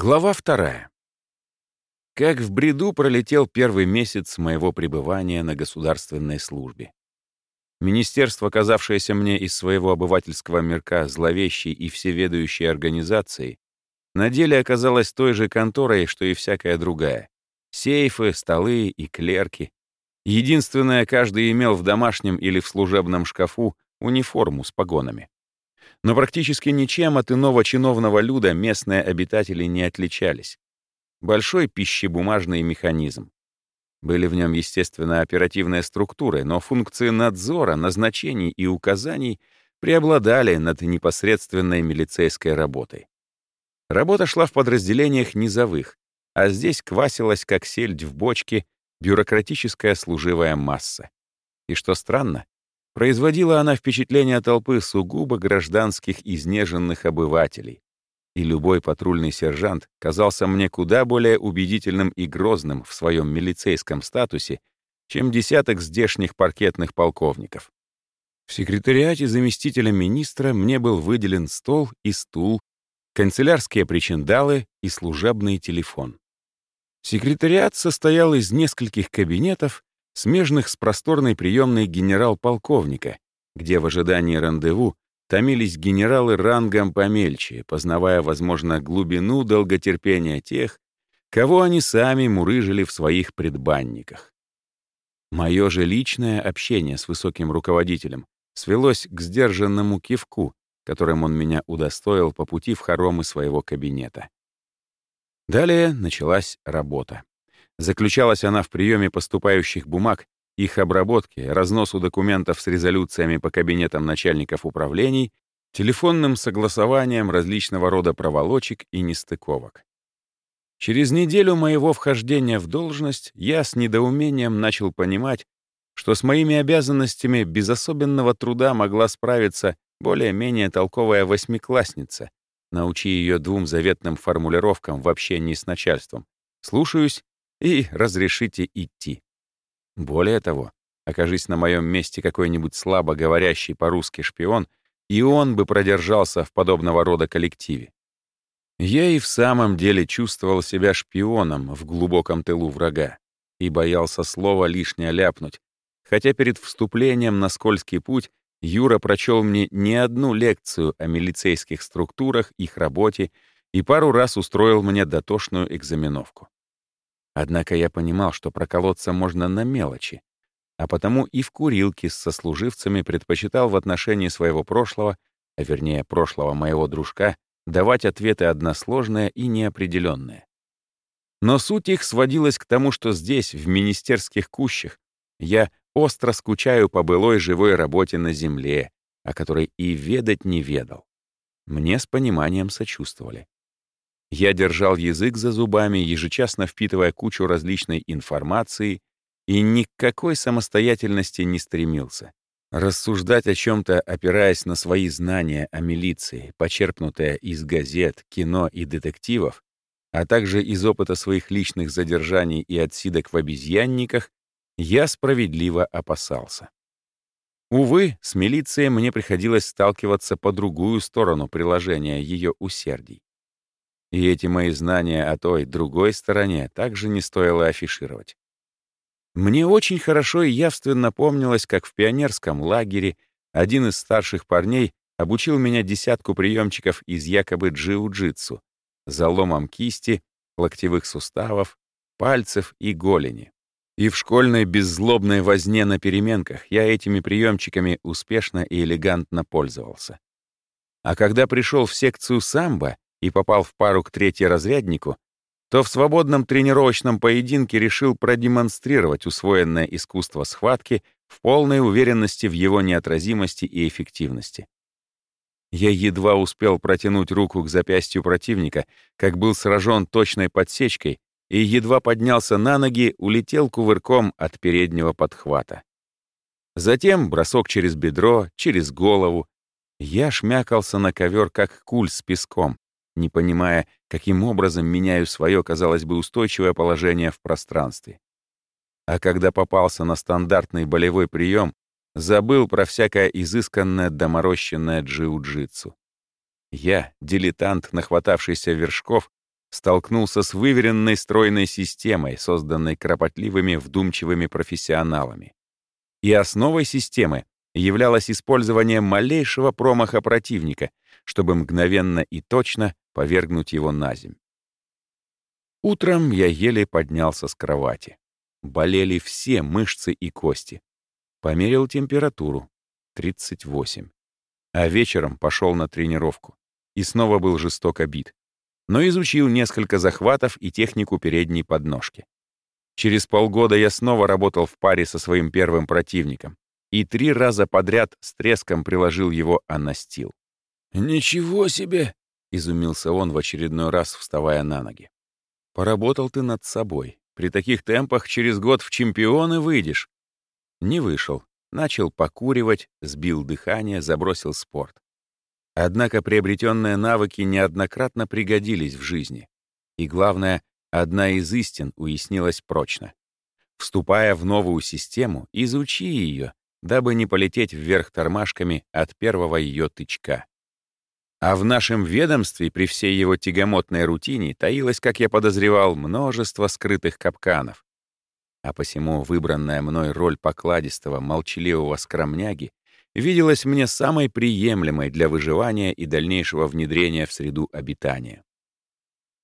Глава вторая. Как в бреду пролетел первый месяц моего пребывания на государственной службе. Министерство, казавшееся мне из своего обывательского мирка зловещей и всеведущей организацией, на деле оказалось той же конторой, что и всякая другая. Сейфы, столы и клерки. Единственное, каждый имел в домашнем или в служебном шкафу униформу с погонами. Но практически ничем от иного чиновного люда местные обитатели не отличались. Большой пищебумажный механизм. Были в нем, естественно, оперативные структуры, но функции надзора, назначений и указаний преобладали над непосредственной милицейской работой. Работа шла в подразделениях низовых, а здесь квасилась, как сельдь в бочке, бюрократическая служивая масса. И что странно, Производила она впечатление толпы сугубо гражданских изнеженных обывателей. И любой патрульный сержант казался мне куда более убедительным и грозным в своем милицейском статусе, чем десяток здешних паркетных полковников. В секретариате заместителя министра мне был выделен стол и стул, канцелярские причиндалы и служебный телефон. Секретариат состоял из нескольких кабинетов смежных с просторной приемной генерал-полковника, где в ожидании рандеву томились генералы рангом помельче, познавая, возможно, глубину долготерпения тех, кого они сами мурыжили в своих предбанниках. Мое же личное общение с высоким руководителем свелось к сдержанному кивку, которым он меня удостоил по пути в хоромы своего кабинета. Далее началась работа. Заключалась она в приеме поступающих бумаг, их обработке, разносу документов с резолюциями по кабинетам начальников управлений, телефонным согласованием различного рода проволочек и нестыковок. Через неделю моего вхождения в должность я с недоумением начал понимать, что с моими обязанностями без особенного труда могла справиться более-менее толковая восьмиклассница, научи ее двум заветным формулировкам в общении с начальством. Слушаюсь и разрешите идти. Более того, окажись на моем месте какой-нибудь слабо говорящий по-русски шпион, и он бы продержался в подобного рода коллективе. Я и в самом деле чувствовал себя шпионом в глубоком тылу врага и боялся слова лишнее ляпнуть, хотя перед вступлением на скользкий путь Юра прочел мне не одну лекцию о милицейских структурах, их работе и пару раз устроил мне дотошную экзаменовку. Однако я понимал, что проколоться можно на мелочи, а потому и в курилке с сослуживцами предпочитал в отношении своего прошлого, а вернее прошлого моего дружка, давать ответы односложные и неопределенные. Но суть их сводилась к тому, что здесь, в министерских кущах, я остро скучаю по былой живой работе на земле, о которой и ведать не ведал. Мне с пониманием сочувствовали. Я держал язык за зубами, ежечасно впитывая кучу различной информации и ни к какой самостоятельности не стремился. Рассуждать о чем-то, опираясь на свои знания о милиции, почерпнутые из газет, кино и детективов, а также из опыта своих личных задержаний и отсидок в обезьянниках, я справедливо опасался. Увы, с милицией мне приходилось сталкиваться по другую сторону приложения ее усердий. И эти мои знания о той, другой стороне также не стоило афишировать. Мне очень хорошо и явственно помнилось, как в пионерском лагере один из старших парней обучил меня десятку приемчиков из якобы джиу-джитсу, заломом кисти, локтевых суставов, пальцев и голени. И в школьной беззлобной возне на переменках я этими приемчиками успешно и элегантно пользовался. А когда пришел в секцию самбо, и попал в пару к третьеразряднику, то в свободном тренировочном поединке решил продемонстрировать усвоенное искусство схватки в полной уверенности в его неотразимости и эффективности. Я едва успел протянуть руку к запястью противника, как был сражен точной подсечкой и едва поднялся на ноги, улетел кувырком от переднего подхвата. Затем бросок через бедро, через голову. Я шмякался на ковер, как куль с песком, не понимая, каким образом меняю свое, казалось бы, устойчивое положение в пространстве. А когда попался на стандартный болевой прием, забыл про всякое изысканное доморощенное джиу-джитсу. Я, дилетант, нахватавшийся вершков, столкнулся с выверенной стройной системой, созданной кропотливыми, вдумчивыми профессионалами. И основой системы являлось использование малейшего промаха противника, чтобы мгновенно и точно повергнуть его на земь. Утром я еле поднялся с кровати. Болели все мышцы и кости. Померил температуру — 38. А вечером пошел на тренировку. И снова был жестоко бит. Но изучил несколько захватов и технику передней подножки. Через полгода я снова работал в паре со своим первым противником и три раза подряд с треском приложил его о настил. «Ничего себе!» — изумился он в очередной раз, вставая на ноги. «Поработал ты над собой. При таких темпах через год в чемпионы выйдешь». Не вышел. Начал покуривать, сбил дыхание, забросил спорт. Однако приобретенные навыки неоднократно пригодились в жизни. И главное, одна из истин уяснилась прочно. Вступая в новую систему, изучи ее, дабы не полететь вверх тормашками от первого ее тычка. А в нашем ведомстве при всей его тягомотной рутине таилось, как я подозревал, множество скрытых капканов. А посему выбранная мной роль покладистого, молчаливого скромняги виделась мне самой приемлемой для выживания и дальнейшего внедрения в среду обитания.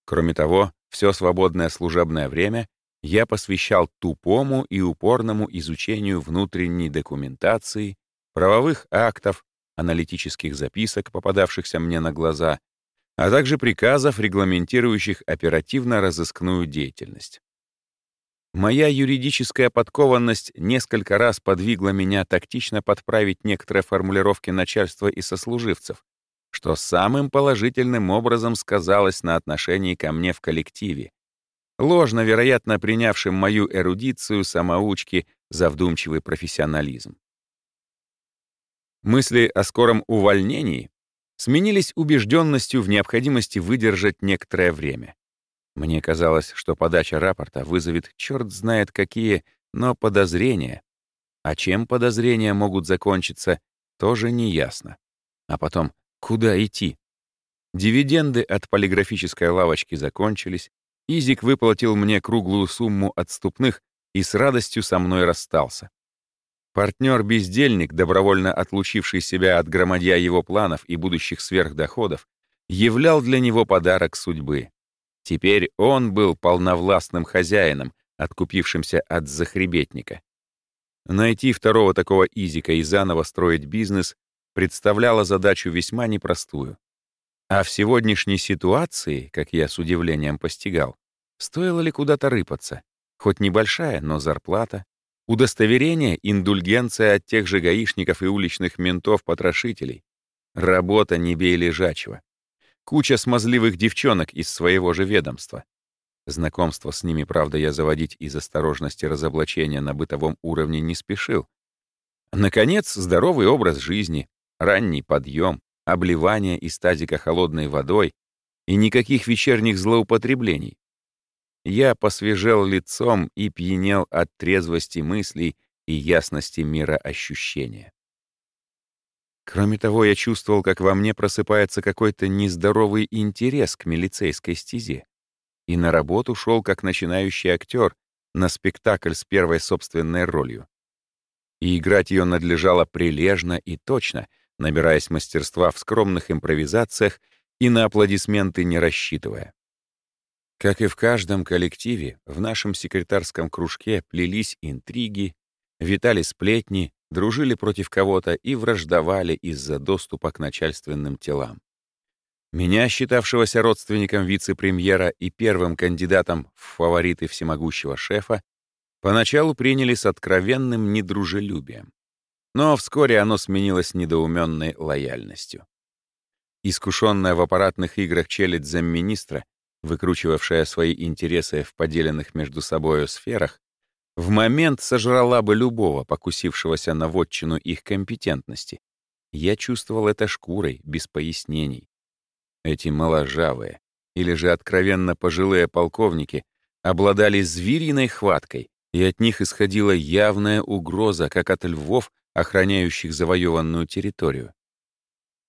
Кроме того, все свободное служебное время я посвящал тупому и упорному изучению внутренней документации, правовых актов, аналитических записок, попадавшихся мне на глаза, а также приказов, регламентирующих оперативно-розыскную деятельность. Моя юридическая подкованность несколько раз подвигла меня тактично подправить некоторые формулировки начальства и сослуживцев, что самым положительным образом сказалось на отношении ко мне в коллективе, ложно, вероятно, принявшим мою эрудицию самоучки за вдумчивый профессионализм. Мысли о скором увольнении сменились убежденностью в необходимости выдержать некоторое время. Мне казалось, что подача рапорта вызовет черт знает какие, но подозрения. А чем подозрения могут закончиться, тоже неясно. А потом, куда идти? Дивиденды от полиграфической лавочки закончились, Изик выплатил мне круглую сумму отступных и с радостью со мной расстался. Партнер-бездельник, добровольно отлучивший себя от громадья его планов и будущих сверхдоходов, являл для него подарок судьбы. Теперь он был полновластным хозяином, откупившимся от захребетника. Найти второго такого Изика и заново строить бизнес представляло задачу весьма непростую. А в сегодняшней ситуации, как я с удивлением постигал, стоило ли куда-то рыпаться? Хоть небольшая, но зарплата, Удостоверение — индульгенция от тех же гаишников и уличных ментов-потрошителей. Работа не бей лежачего. Куча смазливых девчонок из своего же ведомства. Знакомство с ними, правда, я заводить из осторожности разоблачения на бытовом уровне не спешил. Наконец, здоровый образ жизни, ранний подъем, обливание из тазика холодной водой и никаких вечерних злоупотреблений. Я посвежел лицом и пьянел от трезвости мыслей и ясности мира ощущения. Кроме того, я чувствовал, как во мне просыпается какой-то нездоровый интерес к милицейской стезе. И на работу шел как начинающий актер на спектакль с первой собственной ролью. И играть ее надлежало прилежно и точно, набираясь мастерства в скромных импровизациях и на аплодисменты не рассчитывая. Как и в каждом коллективе, в нашем секретарском кружке плелись интриги, витали сплетни, дружили против кого-то и враждовали из-за доступа к начальственным телам. Меня, считавшегося родственником вице-премьера и первым кандидатом в фавориты всемогущего шефа, поначалу приняли с откровенным недружелюбием. Но вскоре оно сменилось недоуменной лояльностью. Искушенная в аппаратных играх челядь замминистра выкручивавшая свои интересы в поделенных между собою сферах, в момент сожрала бы любого, покусившегося на вотчину их компетентности. Я чувствовал это шкурой, без пояснений. Эти моложавые, или же откровенно пожилые полковники, обладали звериной хваткой, и от них исходила явная угроза, как от львов, охраняющих завоеванную территорию.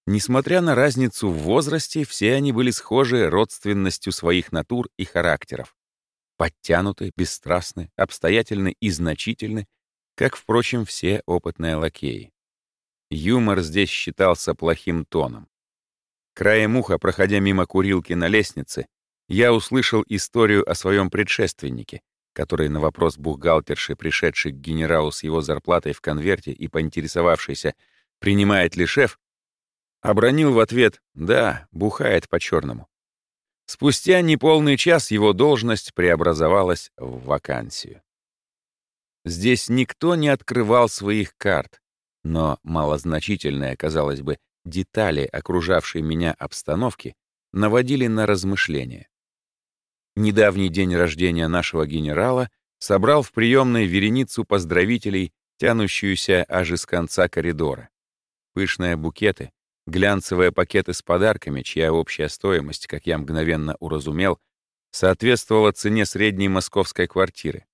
Несмотря на разницу в возрасте, все они были схожи родственностью своих натур и характеров. Подтянуты, бесстрастны, обстоятельны и значительны, как, впрочем, все опытные лакеи. Юмор здесь считался плохим тоном. Краем уха, проходя мимо курилки на лестнице, я услышал историю о своем предшественнике, который на вопрос бухгалтерши, пришедшей к генералу с его зарплатой в конверте и поинтересовавшийся, принимает ли шеф, обронил в ответ «Да, бухает по-черному». Спустя неполный час его должность преобразовалась в вакансию. Здесь никто не открывал своих карт, но малозначительные, казалось бы, детали окружавшей меня обстановки наводили на размышления. Недавний день рождения нашего генерала собрал в приемной вереницу поздравителей, тянущуюся аж из конца коридора. Пышные букеты, глянцевые пакеты с подарками, чья общая стоимость, как я мгновенно уразумел, соответствовала цене средней московской квартиры.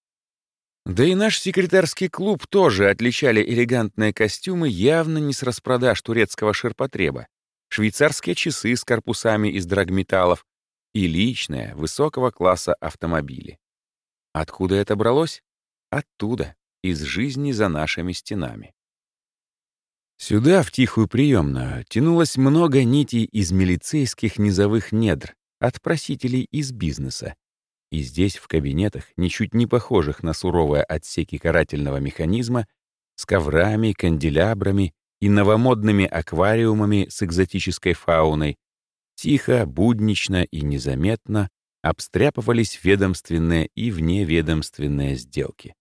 Да и наш секретарский клуб тоже отличали элегантные костюмы явно не с распродаж турецкого ширпотреба, швейцарские часы с корпусами из драгметаллов и личные, высокого класса автомобили. Откуда это бралось? Оттуда, из жизни за нашими стенами. Сюда, в тихую приемную, тянулось много нитей из милицейских низовых недр, от просителей из бизнеса, и здесь, в кабинетах, ничуть не похожих на суровые отсеки карательного механизма, с коврами, канделябрами и новомодными аквариумами с экзотической фауной, тихо, буднично и незаметно обстряпывались ведомственные и вневедомственные сделки.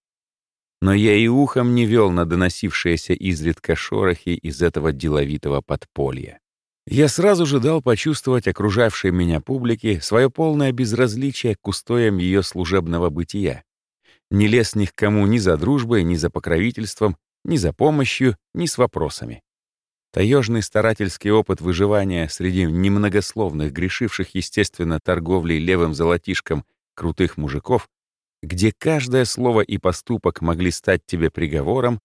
Но я и ухом не вел на доносившиеся изредка шорохи из этого деловитого подполья. Я сразу же дал почувствовать окружавшей меня публике свое полное безразличие к устоям ее служебного бытия. Не лез ни к кому ни за дружбой, ни за покровительством, ни за помощью, ни с вопросами. Таежный старательский опыт выживания среди немногословных, грешивших, естественно, торговлей левым золотишком крутых мужиков, где каждое слово и поступок могли стать тебе приговором,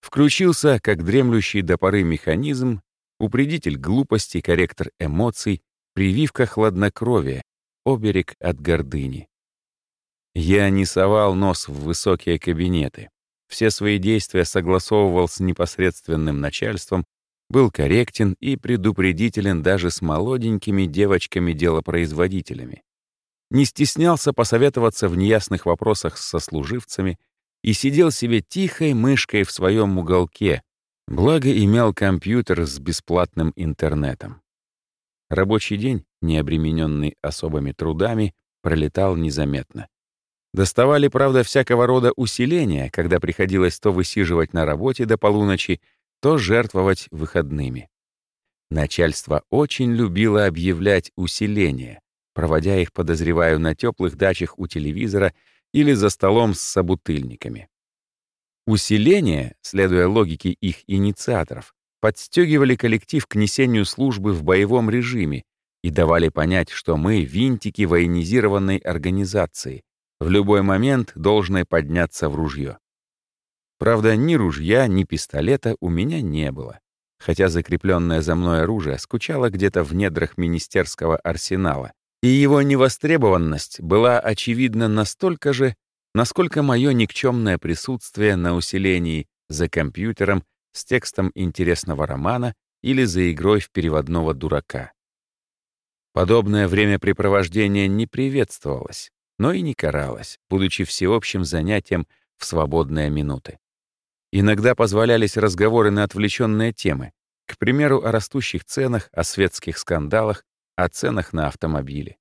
включился, как дремлющий до поры механизм, упредитель глупости, корректор эмоций, прививка хладнокровия, оберег от гордыни. Я не совал нос в высокие кабинеты. Все свои действия согласовывал с непосредственным начальством, был корректен и предупредителен даже с молоденькими девочками-делопроизводителями. Не стеснялся посоветоваться в неясных вопросах с сослуживцами и сидел себе тихой мышкой в своем уголке, Благо имел компьютер с бесплатным интернетом. Рабочий день, не обремененный особыми трудами, пролетал незаметно. Доставали, правда, всякого рода усиления, когда приходилось то высиживать на работе до полуночи, то жертвовать выходными. Начальство очень любило объявлять усиления, проводя их, подозреваю, на теплых дачах у телевизора или за столом с собутыльниками. Усиление, следуя логике их инициаторов, подстегивали коллектив к несению службы в боевом режиме и давали понять, что мы — винтики военизированной организации, в любой момент должны подняться в ружье. Правда, ни ружья, ни пистолета у меня не было, хотя закрепленное за мной оружие скучало где-то в недрах министерского арсенала, и его невостребованность была очевидна настолько же, насколько мое никчемное присутствие на усилении за компьютером с текстом интересного романа или за игрой в переводного дурака. Подобное времяпрепровождение не приветствовалось, но и не каралось, будучи всеобщим занятием в свободные минуты. Иногда позволялись разговоры на отвлеченные темы, к примеру, о растущих ценах, о светских скандалах, о ценах на автомобили.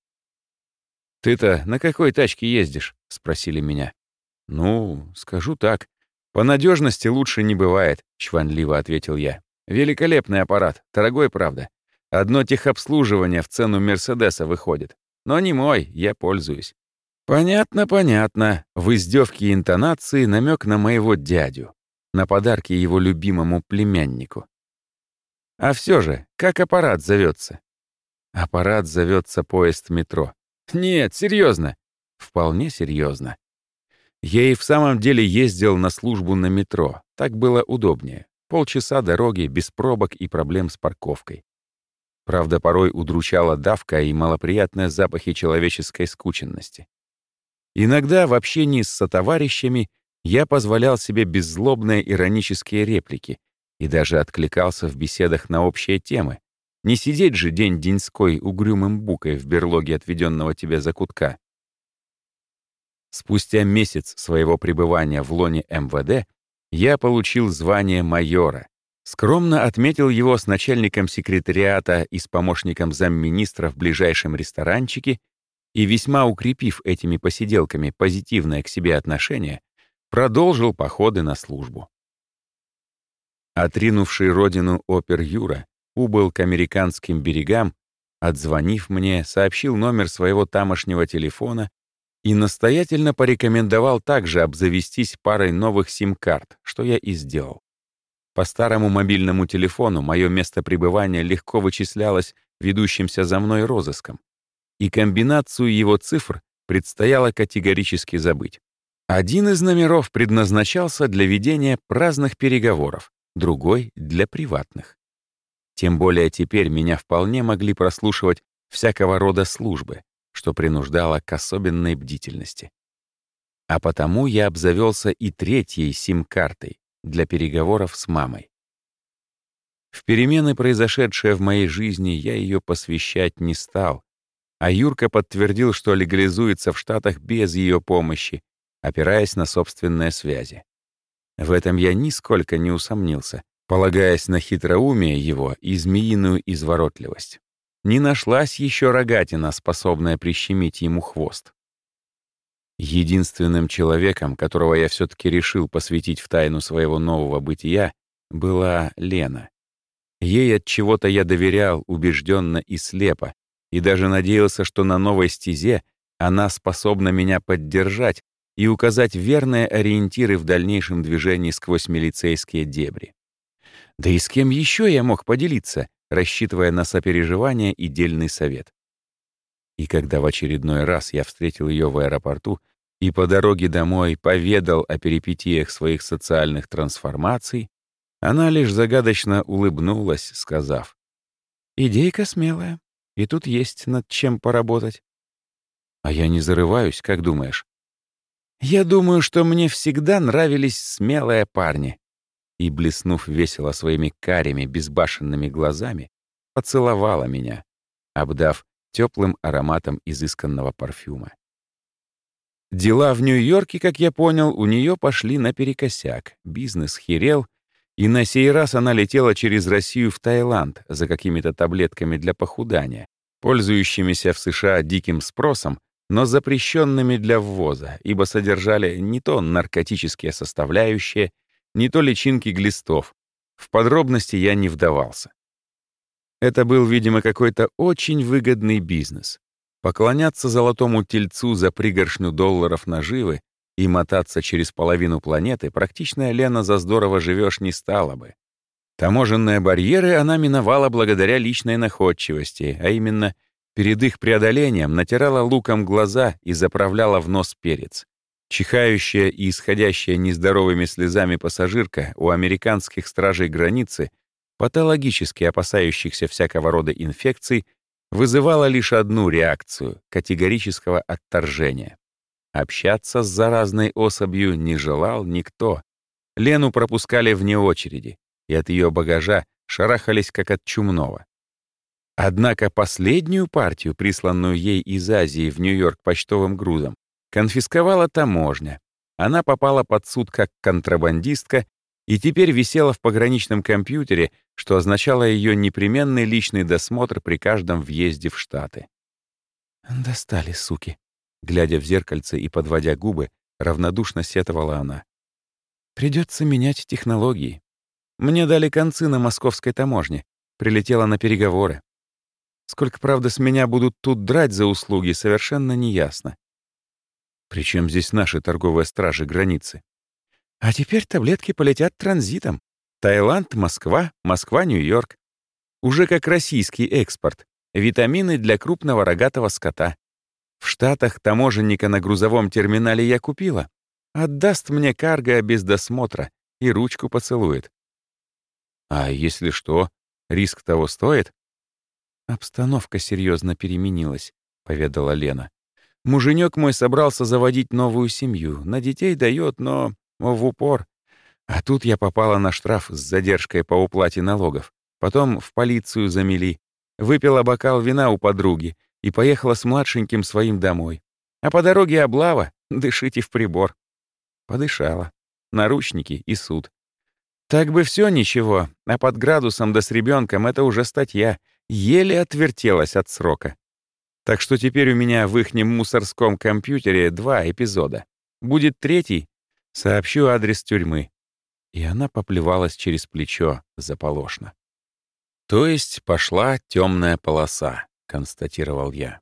«Ты-то на какой тачке ездишь?» — спросили меня. «Ну, скажу так. По надежности лучше не бывает», — чванливо ответил я. «Великолепный аппарат, дорогой, правда. Одно техобслуживание в цену Мерседеса выходит. Но не мой, я пользуюсь». «Понятно, понятно». В издевке интонации намек на моего дядю, на подарки его любимому племяннику. «А все же, как аппарат зовется?» «Аппарат зовется поезд метро». Нет, серьезно. Вполне серьезно. Я и в самом деле ездил на службу на метро. Так было удобнее. Полчаса дороги, без пробок и проблем с парковкой. Правда, порой удручала давка и малоприятные запахи человеческой скученности. Иногда в общении с сотоварищами я позволял себе беззлобные иронические реплики и даже откликался в беседах на общие темы. Не сидеть же день-деньской угрюмым букой в берлоге отведенного тебе закутка. Спустя месяц своего пребывания в лоне МВД я получил звание майора. Скромно отметил его с начальником секретариата и с помощником замминистра в ближайшем ресторанчике и, весьма укрепив этими посиделками позитивное к себе отношение, продолжил походы на службу. Отринувший родину опер Юра убыл к американским берегам, отзвонив мне, сообщил номер своего тамошнего телефона и настоятельно порекомендовал также обзавестись парой новых сим-карт, что я и сделал. По старому мобильному телефону мое место пребывания легко вычислялось ведущимся за мной розыском, и комбинацию его цифр предстояло категорически забыть. Один из номеров предназначался для ведения праздных переговоров, другой — для приватных. Тем более теперь меня вполне могли прослушивать всякого рода службы, что принуждало к особенной бдительности. А потому я обзавелся и третьей сим-картой для переговоров с мамой. В перемены, произошедшие в моей жизни, я ее посвящать не стал, а Юрка подтвердил, что легализуется в Штатах без ее помощи, опираясь на собственные связи. В этом я нисколько не усомнился, полагаясь на хитроумие его и змеиную изворотливость. Не нашлась еще рогатина, способная прищемить ему хвост. Единственным человеком, которого я все-таки решил посвятить в тайну своего нового бытия, была Лена. Ей от чего-то я доверял убежденно и слепо, и даже надеялся, что на новой стезе она способна меня поддержать и указать верные ориентиры в дальнейшем движении сквозь милицейские дебри. Да и с кем еще я мог поделиться, рассчитывая на сопереживание и дельный совет? И когда в очередной раз я встретил ее в аэропорту и по дороге домой поведал о перипетиях своих социальных трансформаций, она лишь загадочно улыбнулась, сказав, «Идейка смелая, и тут есть над чем поработать». «А я не зарываюсь, как думаешь?» Я думаю, что мне всегда нравились смелые парни. И, блеснув весело своими карими, безбашенными глазами, поцеловала меня, обдав теплым ароматом изысканного парфюма. Дела в Нью-Йорке, как я понял, у нее пошли наперекосяк. Бизнес херел, и на сей раз она летела через Россию в Таиланд за какими-то таблетками для похудания, пользующимися в США диким спросом но запрещенными для ввоза, ибо содержали не то наркотические составляющие, не то личинки глистов. В подробности я не вдавался. Это был, видимо, какой-то очень выгодный бизнес. Поклоняться золотому тельцу за пригоршню долларов наживы и мотаться через половину планеты практичная Лена за здорово живешь не стала бы. Таможенные барьеры она миновала благодаря личной находчивости, а именно — Перед их преодолением натирала луком глаза и заправляла в нос перец. Чихающая и исходящая нездоровыми слезами пассажирка у американских стражей границы, патологически опасающихся всякого рода инфекций, вызывала лишь одну реакцию — категорического отторжения. Общаться с заразной особью не желал никто. Лену пропускали вне очереди, и от ее багажа шарахались как от чумного. Однако последнюю партию, присланную ей из Азии в Нью-Йорк почтовым грузом, конфисковала таможня. Она попала под суд как контрабандистка и теперь висела в пограничном компьютере, что означало ее непременный личный досмотр при каждом въезде в Штаты. «Достали, суки», — глядя в зеркальце и подводя губы, равнодушно сетовала она. «Придется менять технологии. Мне дали концы на московской таможне, прилетела на переговоры. Сколько, правда, с меня будут тут драть за услуги, совершенно неясно. Причем здесь наши торговые стражи границы? А теперь таблетки полетят транзитом. Таиланд, Москва, Москва, Нью-Йорк. Уже как российский экспорт. Витамины для крупного рогатого скота. В Штатах таможенника на грузовом терминале я купила. Отдаст мне карго без досмотра и ручку поцелует. А если что, риск того стоит? «Обстановка серьезно переменилась», — поведала Лена. «Муженек мой собрался заводить новую семью. На детей дает, но в упор. А тут я попала на штраф с задержкой по уплате налогов. Потом в полицию замели. Выпила бокал вина у подруги и поехала с младшеньким своим домой. А по дороге облава, дышите в прибор. Подышала. Наручники и суд. Так бы все ничего, а под градусом да с ребенком это уже статья. Еле отвертелась от срока. Так что теперь у меня в ихнем мусорском компьютере два эпизода. Будет третий, сообщу адрес тюрьмы. И она поплевалась через плечо заполошно. То есть пошла темная полоса, констатировал я.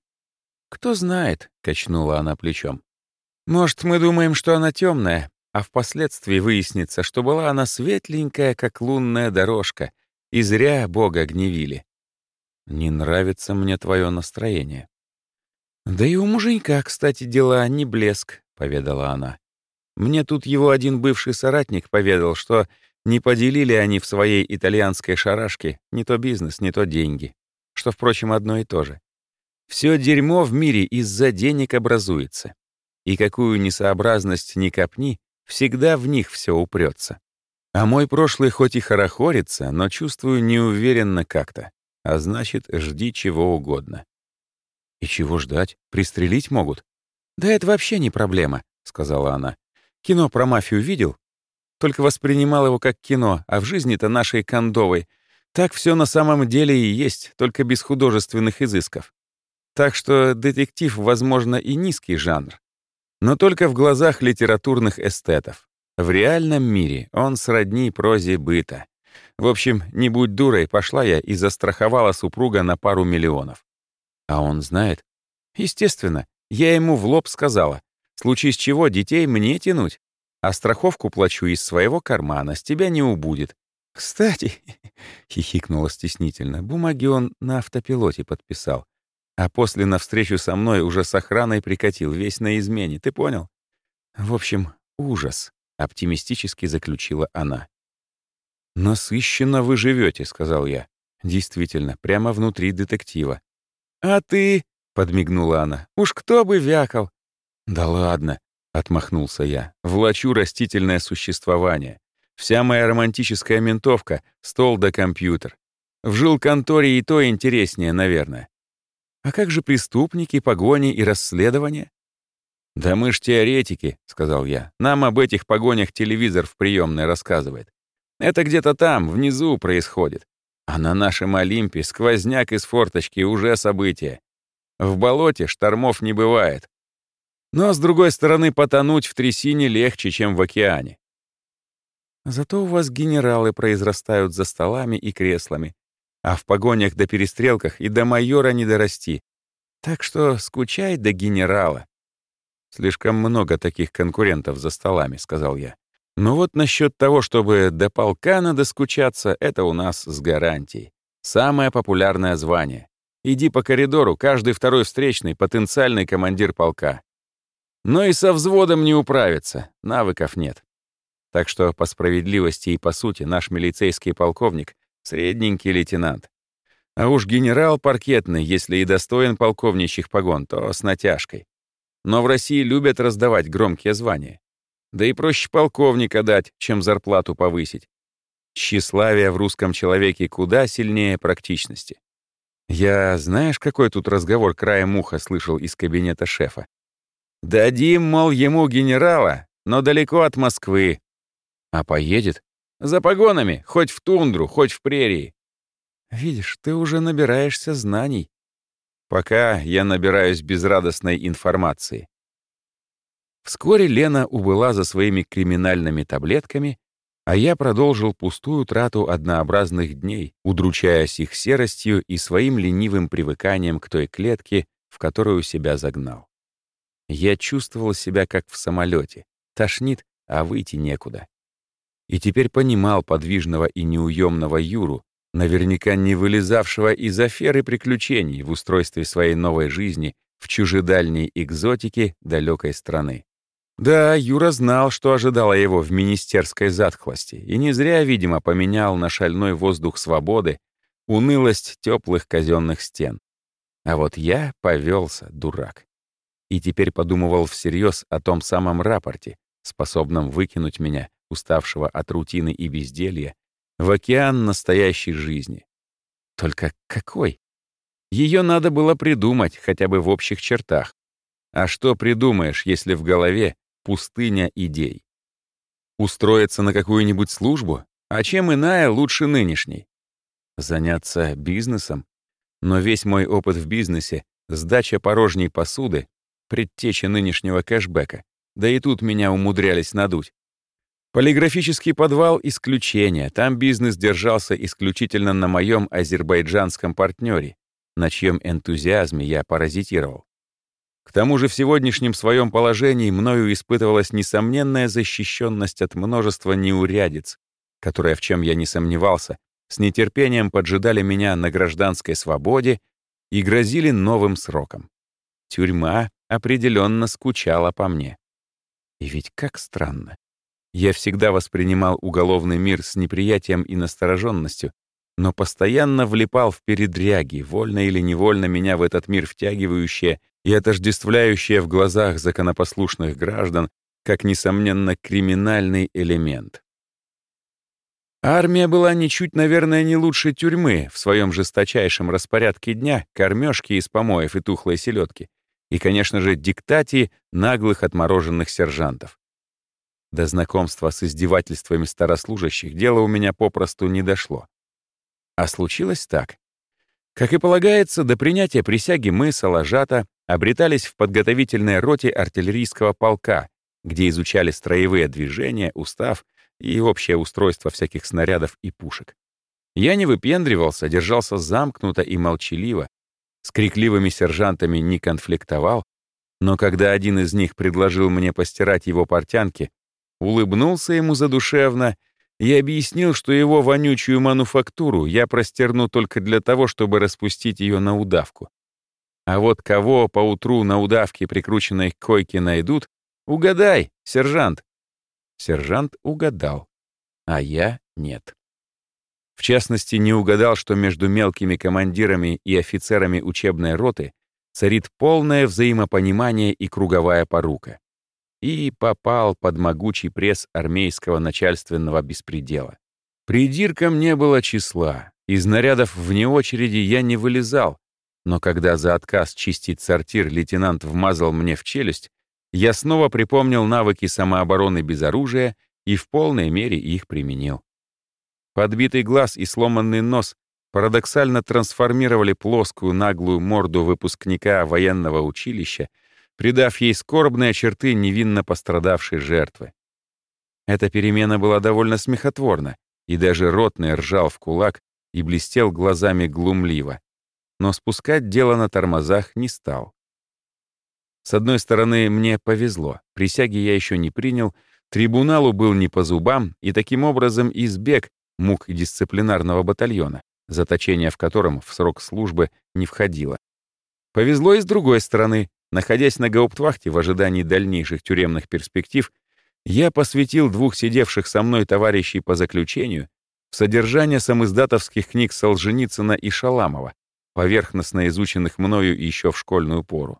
Кто знает, качнула она плечом. Может, мы думаем, что она темная, а впоследствии выяснится, что была она светленькая, как лунная дорожка, и зря Бога гневили. Не нравится мне твое настроение. Да и у муженька, кстати, дела не блеск, поведала она. Мне тут его один бывший соратник поведал, что не поделили они в своей итальянской шарашке не то бизнес, не то деньги, что, впрочем, одно и то же. Все дерьмо в мире из-за денег образуется. И какую несообразность ни копни, всегда в них все упрется. А мой прошлый хоть и хорохорится, но чувствую неуверенно как-то. А значит, жди чего угодно. И чего ждать? Пристрелить могут? Да это вообще не проблема, сказала она. Кино про мафию видел? Только воспринимал его как кино, а в жизни-то нашей кондовой. Так все на самом деле и есть, только без художественных изысков. Так что детектив, возможно, и низкий жанр. Но только в глазах литературных эстетов. В реальном мире он сродни прозе быта. В общем, не будь дурой, пошла я и застраховала супруга на пару миллионов. А он знает? Естественно, я ему в лоб сказала. Случись чего, детей мне тянуть. А страховку плачу из своего кармана, с тебя не убудет. Кстати, — хихикнула стеснительно, — бумаги он на автопилоте подписал. А после на встречу со мной уже с охраной прикатил, весь на измене, ты понял? В общем, ужас, — оптимистически заключила она. «Насыщенно вы живете, сказал я. «Действительно, прямо внутри детектива». «А ты?» — подмигнула она. «Уж кто бы вякал. «Да ладно», — отмахнулся я, — «влачу растительное существование. Вся моя романтическая ментовка — стол да компьютер. В жилконторе и то интереснее, наверное. А как же преступники, погони и расследования?» «Да мы ж теоретики», — сказал я. «Нам об этих погонях телевизор в приемной рассказывает. Это где-то там, внизу происходит. А на нашем Олимпе сквозняк из форточки уже событие. В болоте штормов не бывает. Но, с другой стороны, потонуть в трясине легче, чем в океане. Зато у вас генералы произрастают за столами и креслами, а в погонях до перестрелках и до майора не дорасти. Так что скучай до генерала. Слишком много таких конкурентов за столами, сказал я. Но вот насчет того, чтобы до полка надо скучаться, это у нас с гарантией. Самое популярное звание. Иди по коридору, каждый второй встречный — потенциальный командир полка. Но и со взводом не управиться, навыков нет. Так что по справедливости и по сути наш милицейский полковник — средненький лейтенант. А уж генерал паркетный, если и достоин полковничьих погон, то с натяжкой. Но в России любят раздавать громкие звания. Да и проще полковника дать, чем зарплату повысить. Тщеславие в русском человеке куда сильнее практичности. Я, знаешь, какой тут разговор краем уха слышал из кабинета шефа? Дадим, мол, ему генерала, но далеко от Москвы. А поедет? За погонами, хоть в тундру, хоть в прерии. Видишь, ты уже набираешься знаний. Пока я набираюсь безрадостной информации. Вскоре Лена убыла за своими криминальными таблетками, а я продолжил пустую трату однообразных дней, удручаясь их серостью и своим ленивым привыканием к той клетке, в которую себя загнал. Я чувствовал себя как в самолете. Тошнит, а выйти некуда. И теперь понимал подвижного и неуемного Юру, наверняка не вылезавшего из аферы приключений в устройстве своей новой жизни в чужедальней экзотике далекой страны. Да, Юра знал, что ожидало его в министерской затхлости, и не зря, видимо, поменял на шальной воздух свободы унылость теплых казенных стен. А вот я повелся, дурак. И теперь подумывал всерьез о том самом рапорте, способном выкинуть меня, уставшего от рутины и безделья, в океан настоящей жизни. Только какой? Ее надо было придумать хотя бы в общих чертах. А что придумаешь, если в голове пустыня идей? Устроиться на какую-нибудь службу? А чем иная лучше нынешней? Заняться бизнесом? Но весь мой опыт в бизнесе, сдача порожней посуды, предтеча нынешнего кэшбэка, да и тут меня умудрялись надуть. Полиграфический подвал — исключение. Там бизнес держался исключительно на моем азербайджанском партнере, на чьем энтузиазме я паразитировал. К тому же в сегодняшнем своем положении мною испытывалась несомненная защищенность от множества неурядиц, которые, в чем я не сомневался, с нетерпением поджидали меня на гражданской свободе и грозили новым сроком. Тюрьма определенно скучала по мне. И ведь как странно. Я всегда воспринимал уголовный мир с неприятием и настороженностью, но постоянно влипал в передряги, вольно или невольно меня в этот мир втягивающие и отождествляющие в глазах законопослушных граждан как, несомненно, криминальный элемент. Армия была ничуть, наверное, не лучше тюрьмы в своем жесточайшем распорядке дня, кормежки из помоев и тухлой селедки, и, конечно же, диктати наглых отмороженных сержантов. До знакомства с издевательствами старослужащих дело у меня попросту не дошло. А случилось так. Как и полагается, до принятия присяги мы, Салажата, обретались в подготовительной роте артиллерийского полка, где изучали строевые движения, устав и общее устройство всяких снарядов и пушек. Я не выпендривался, держался замкнуто и молчаливо, с крикливыми сержантами не конфликтовал, но когда один из них предложил мне постирать его портянки, улыбнулся ему задушевно и объяснил, что его вонючую мануфактуру я простерну только для того, чтобы распустить ее на удавку. А вот кого поутру на удавке, прикрученной к койке, найдут, угадай, сержант. Сержант угадал, а я нет. В частности, не угадал, что между мелкими командирами и офицерами учебной роты царит полное взаимопонимание и круговая порука. И попал под могучий пресс армейского начальственного беспредела. Придиркам не было числа, из нарядов вне очереди я не вылезал, но когда за отказ чистить сортир лейтенант вмазал мне в челюсть, я снова припомнил навыки самообороны без оружия и в полной мере их применил. Подбитый глаз и сломанный нос парадоксально трансформировали плоскую наглую морду выпускника военного училища, придав ей скорбные черты невинно пострадавшей жертвы. Эта перемена была довольно смехотворна, и даже ротный ржал в кулак и блестел глазами глумливо. Но спускать дело на тормозах не стал. С одной стороны, мне повезло, присяги я еще не принял, трибуналу был не по зубам, и таким образом избег мук дисциплинарного батальона, заточение в котором в срок службы не входило. Повезло и с другой стороны. Находясь на гауптвахте в ожидании дальнейших тюремных перспектив, я посвятил двух сидевших со мной товарищей по заключению в содержание самиздатовских книг Солженицына и Шаламова, поверхностно изученных мною еще в школьную пору.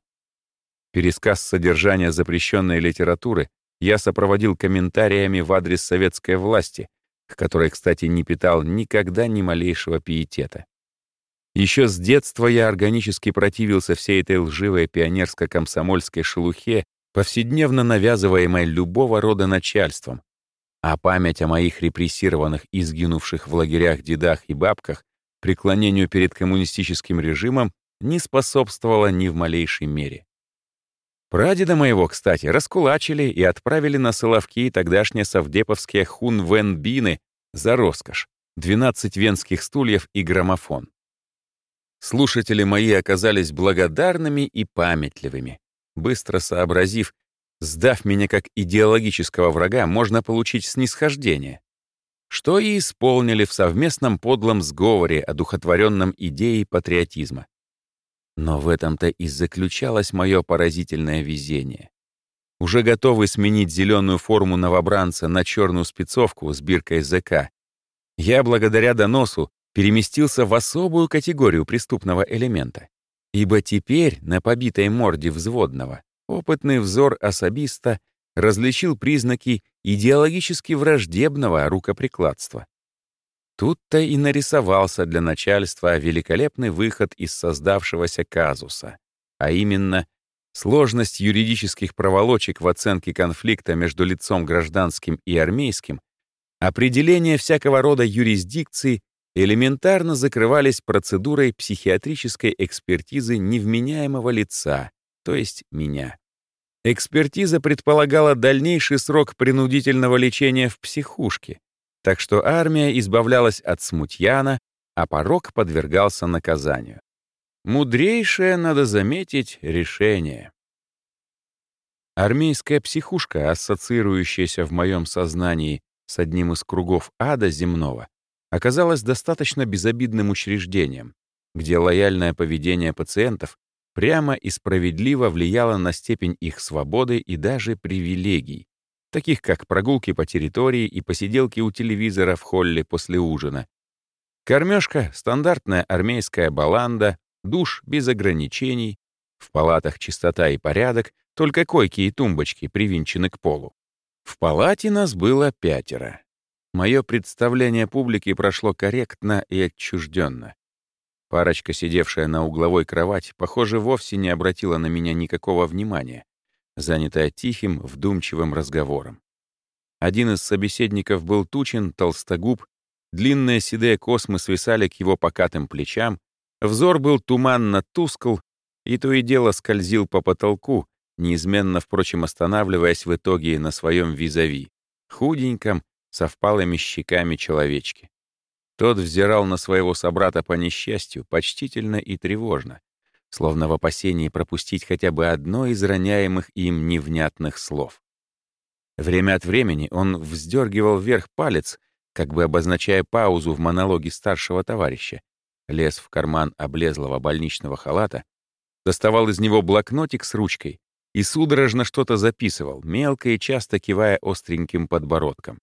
Пересказ содержания запрещенной литературы я сопроводил комментариями в адрес советской власти, к которой, кстати, не питал никогда ни малейшего пиетета. Еще с детства я органически противился всей этой лживой пионерско-комсомольской шелухе, повседневно навязываемой любого рода начальством, а память о моих репрессированных и сгинувших в лагерях дедах и бабках преклонению перед коммунистическим режимом не способствовала ни в малейшей мере. Прадеда моего, кстати, раскулачили и отправили на Соловки тогдашние совдеповские хунвенбины за роскошь, 12 венских стульев и граммофон. Слушатели мои оказались благодарными и памятливыми. Быстро сообразив, сдав меня как идеологического врага, можно получить снисхождение. Что и исполнили в совместном подлом сговоре, одухотворенном идеей патриотизма. Но в этом-то и заключалось мое поразительное везение. Уже готовый сменить зеленую форму новобранца на черную спецовку с биркой ЗК, я благодаря доносу переместился в особую категорию преступного элемента, ибо теперь на побитой морде взводного опытный взор особиста различил признаки идеологически враждебного рукоприкладства. Тут-то и нарисовался для начальства великолепный выход из создавшегося казуса, а именно сложность юридических проволочек в оценке конфликта между лицом гражданским и армейским, определение всякого рода юрисдикции элементарно закрывались процедурой психиатрической экспертизы невменяемого лица, то есть меня. Экспертиза предполагала дальнейший срок принудительного лечения в психушке, так что армия избавлялась от смутьяна, а порог подвергался наказанию. Мудрейшее, надо заметить, решение. Армейская психушка, ассоциирующаяся в моем сознании с одним из кругов ада земного, оказалась достаточно безобидным учреждением, где лояльное поведение пациентов прямо и справедливо влияло на степень их свободы и даже привилегий, таких как прогулки по территории и посиделки у телевизора в холле после ужина. Кормежка — стандартная армейская баланда, душ без ограничений, в палатах чистота и порядок, только койки и тумбочки привинчены к полу. В палате нас было пятеро. Мое представление публики прошло корректно и отчужденно. Парочка, сидевшая на угловой кровати, похоже, вовсе не обратила на меня никакого внимания, занятая тихим, вдумчивым разговором. Один из собеседников был тучен, толстогуб, длинные седые космы свисали к его покатым плечам, Взор был туманно тускл, и то и дело скользил по потолку, неизменно, впрочем, останавливаясь в итоге на своем визави, худеньком, со впалыми щеками человечки. Тот взирал на своего собрата по несчастью почтительно и тревожно, словно в опасении пропустить хотя бы одно из роняемых им невнятных слов. Время от времени он вздергивал вверх палец, как бы обозначая паузу в монологе старшего товарища, лез в карман облезлого больничного халата, доставал из него блокнотик с ручкой и судорожно что-то записывал, мелко и часто кивая остреньким подбородком.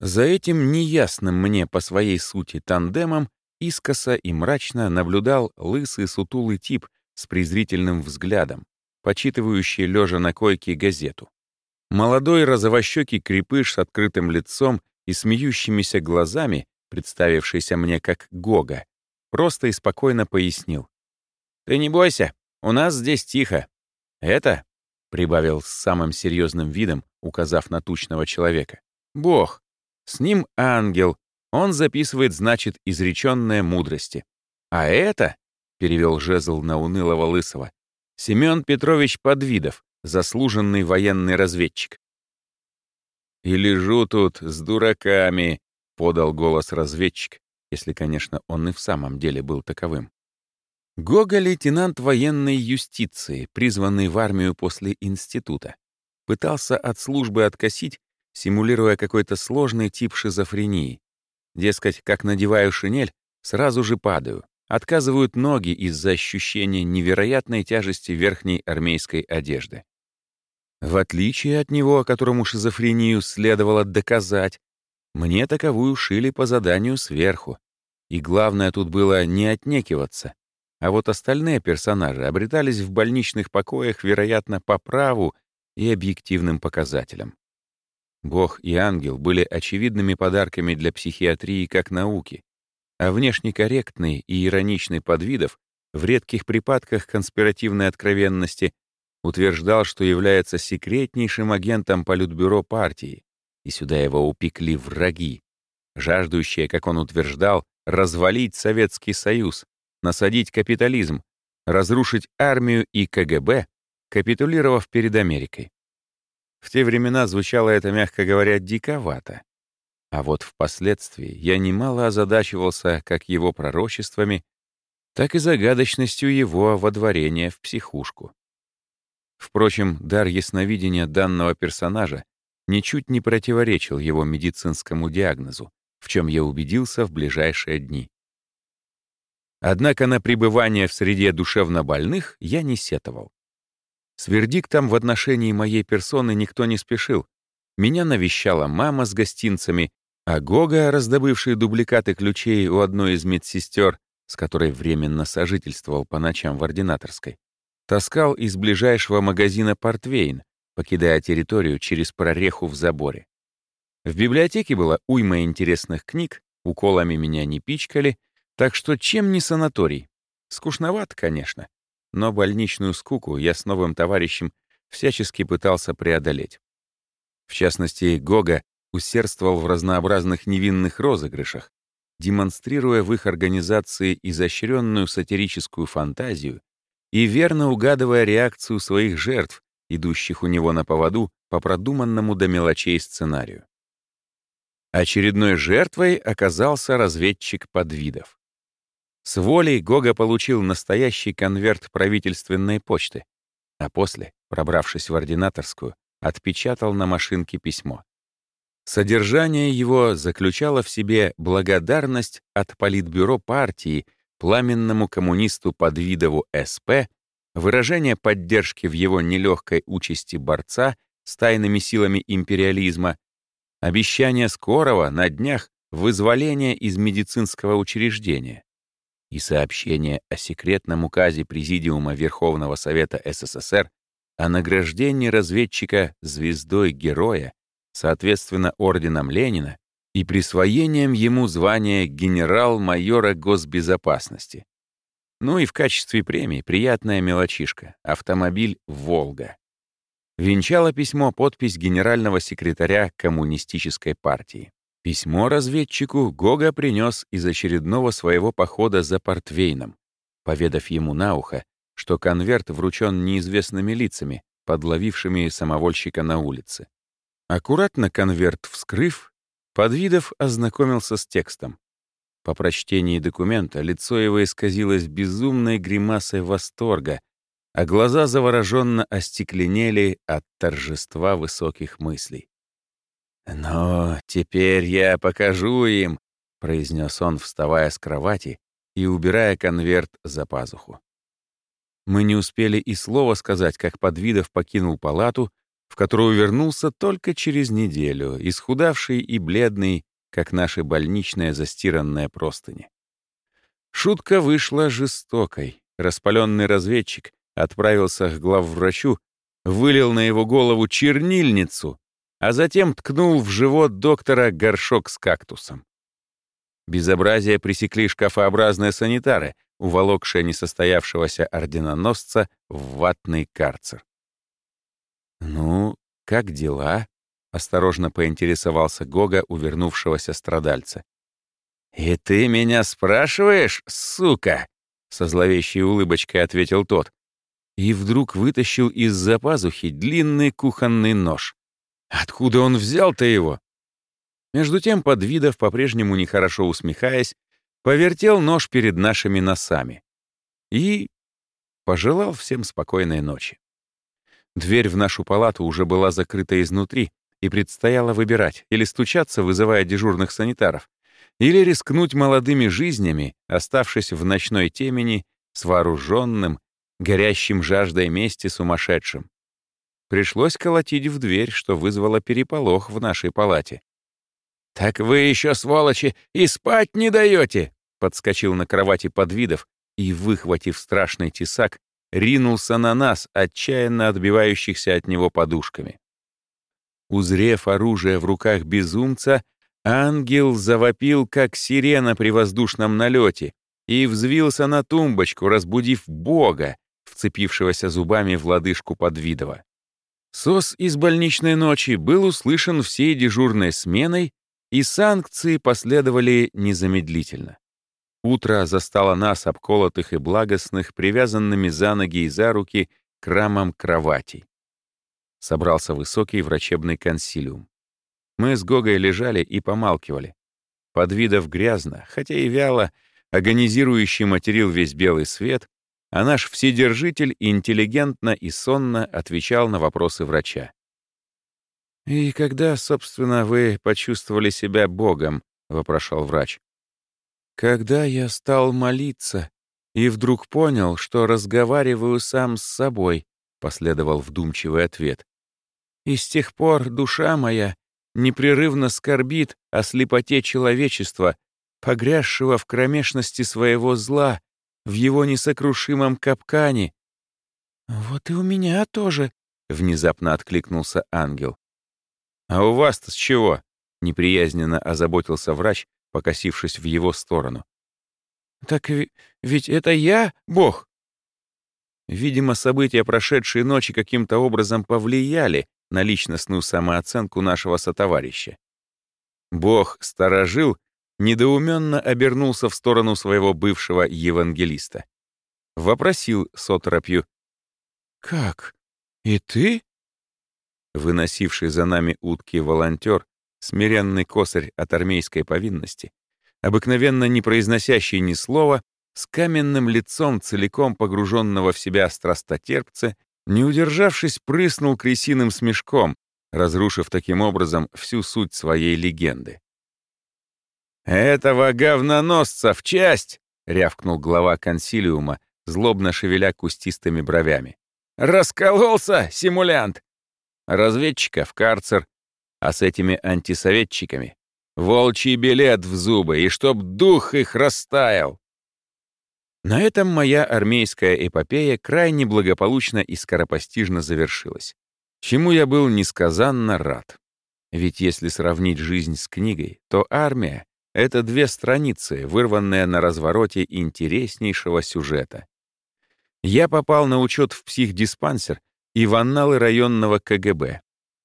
За этим неясным мне по своей сути тандемом искоса и мрачно наблюдал лысый сутулый тип с презрительным взглядом, почитывающий лежа на койке газету. Молодой розовощекий крепыш с открытым лицом и смеющимися глазами, представившийся мне как Гога, просто и спокойно пояснил. «Ты не бойся, у нас здесь тихо. Это, — прибавил с самым серьезным видом, указав на тучного человека, — Бог. С ним ангел. Он записывает, значит, изреченные мудрости. А это, — перевел жезл на унылого лысого, — Семен Петрович Подвидов, заслуженный военный разведчик. «И лежу тут с дураками», — подал голос разведчик, если, конечно, он и в самом деле был таковым. Гога — лейтенант военной юстиции, призванный в армию после института. Пытался от службы откосить, симулируя какой-то сложный тип шизофрении. Дескать, как надеваю шинель, сразу же падаю. Отказывают ноги из-за ощущения невероятной тяжести верхней армейской одежды. В отличие от него, которому шизофрению следовало доказать, мне таковую шили по заданию сверху. И главное тут было не отнекиваться. А вот остальные персонажи обретались в больничных покоях, вероятно, по праву и объективным показателям. Бог и ангел были очевидными подарками для психиатрии как науки, а внешне корректный и ироничный подвидов в редких припадках конспиративной откровенности утверждал, что является секретнейшим агентом Политбюро партии, и сюда его упекли враги, жаждущие, как он утверждал, развалить Советский Союз, насадить капитализм, разрушить армию и КГБ, капитулировав перед Америкой. В те времена звучало это, мягко говоря, диковато. А вот впоследствии я немало озадачивался как его пророчествами, так и загадочностью его водворения в психушку. Впрочем, дар ясновидения данного персонажа ничуть не противоречил его медицинскому диагнозу, в чем я убедился в ближайшие дни. Однако на пребывание в среде душевнобольных я не сетовал. С вердиктом в отношении моей персоны никто не спешил. Меня навещала мама с гостинцами, А Гога, раздобывший дубликаты ключей у одной из медсестер, с которой временно сожительствовал по ночам в ординаторской, таскал из ближайшего магазина портвейн, покидая территорию через прореху в заборе. В библиотеке была уйма интересных книг, уколами меня не пичкали, так что чем не санаторий? Скучновато, конечно, но больничную скуку я с новым товарищем всячески пытался преодолеть. В частности, Гога усердствовал в разнообразных невинных розыгрышах, демонстрируя в их организации изощренную сатирическую фантазию и верно угадывая реакцию своих жертв, идущих у него на поводу по продуманному до мелочей сценарию. Очередной жертвой оказался разведчик подвидов. С волей Гога получил настоящий конверт правительственной почты, а после, пробравшись в ординаторскую, отпечатал на машинке письмо. Содержание его заключало в себе благодарность от Политбюро партии пламенному коммунисту Подвидову СП, выражение поддержки в его нелегкой участи борца с тайными силами империализма, обещание скорого на днях вызволения из медицинского учреждения и сообщение о секретном указе Президиума Верховного Совета СССР о награждении разведчика звездой героя соответственно, орденом Ленина и присвоением ему звания генерал-майора госбезопасности. Ну и в качестве премии приятная мелочишка — автомобиль «Волга». Венчало письмо подпись генерального секретаря Коммунистической партии. Письмо разведчику Гога принес из очередного своего похода за портвейном, поведав ему на ухо, что конверт вручен неизвестными лицами, подловившими самовольщика на улице. Аккуратно конверт вскрыв, Подвидов ознакомился с текстом. По прочтении документа лицо его исказилось безумной гримасой восторга, а глаза завороженно остекленели от торжества высоких мыслей. «Но теперь я покажу им», — произнес он, вставая с кровати и убирая конверт за пазуху. Мы не успели и слова сказать, как Подвидов покинул палату, в которую вернулся только через неделю, исхудавший и бледный, как наши больничные застиранные простыни. Шутка вышла жестокой. Распаленный разведчик отправился к главврачу, вылил на его голову чернильницу, а затем ткнул в живот доктора горшок с кактусом. Безобразие пресекли шкафообразные санитары, уволокшие несостоявшегося орденоносца в ватный карцер. «Ну, как дела?» — осторожно поинтересовался Гога у вернувшегося страдальца. «И ты меня спрашиваешь, сука?» — со зловещей улыбочкой ответил тот. И вдруг вытащил из-за пазухи длинный кухонный нож. Откуда он взял-то его? Между тем Подвидов, по-прежнему нехорошо усмехаясь, повертел нож перед нашими носами и пожелал всем спокойной ночи. Дверь в нашу палату уже была закрыта изнутри, и предстояло выбирать или стучаться, вызывая дежурных санитаров, или рискнуть молодыми жизнями, оставшись в ночной темени с вооруженным, горящим жаждой мести сумасшедшим. Пришлось колотить в дверь, что вызвало переполох в нашей палате. «Так вы еще, сволочи, и спать не даете!» подскочил на кровати подвидов и, выхватив страшный тесак, ринулся на нас, отчаянно отбивающихся от него подушками. Узрев оружие в руках безумца, ангел завопил, как сирена при воздушном налете, и взвился на тумбочку, разбудив Бога, вцепившегося зубами в лодыжку Подвидова. Сос из больничной ночи был услышан всей дежурной сменой, и санкции последовали незамедлительно. Утро застало нас, обколотых и благостных, привязанными за ноги и за руки к рамам кроватей. Собрался высокий врачебный консилиум. Мы с Гогой лежали и помалкивали. Подвидов грязно, хотя и вяло, агонизирующий материл весь белый свет, а наш вседержитель интеллигентно и сонно отвечал на вопросы врача. «И когда, собственно, вы почувствовали себя Богом?» — вопрошал врач. Когда я стал молиться и вдруг понял, что разговариваю сам с собой, последовал вдумчивый ответ. И с тех пор душа моя непрерывно скорбит о слепоте человечества, погрязшего в кромешности своего зла, в его несокрушимом капкане. «Вот и у меня тоже», — внезапно откликнулся ангел. «А у вас-то с чего?» — неприязненно озаботился врач, покосившись в его сторону. «Так ведь это я, Бог?» Видимо, события прошедшей ночи каким-то образом повлияли на личностную самооценку нашего сотоварища. Бог сторожил, недоуменно обернулся в сторону своего бывшего евангелиста. Вопросил с оторопью. «Как? И ты?» Выносивший за нами утки волонтер, смиренный косарь от армейской повинности, обыкновенно не произносящий ни слова, с каменным лицом, целиком погруженного в себя страстотерпца, не удержавшись, прыснул крысиным смешком, разрушив таким образом всю суть своей легенды. «Этого говноносца в часть!» — рявкнул глава консилиума, злобно шевеля кустистыми бровями. «Раскололся, симулянт! Разведчика в карцер, а с этими антисоветчиками волчий билет в зубы, и чтоб дух их растаял!» На этом моя армейская эпопея крайне благополучно и скоропостижно завершилась, чему я был несказанно рад. Ведь если сравнить жизнь с книгой, то армия — это две страницы, вырванные на развороте интереснейшего сюжета. Я попал на учет в психдиспансер и в анналы районного КГБ.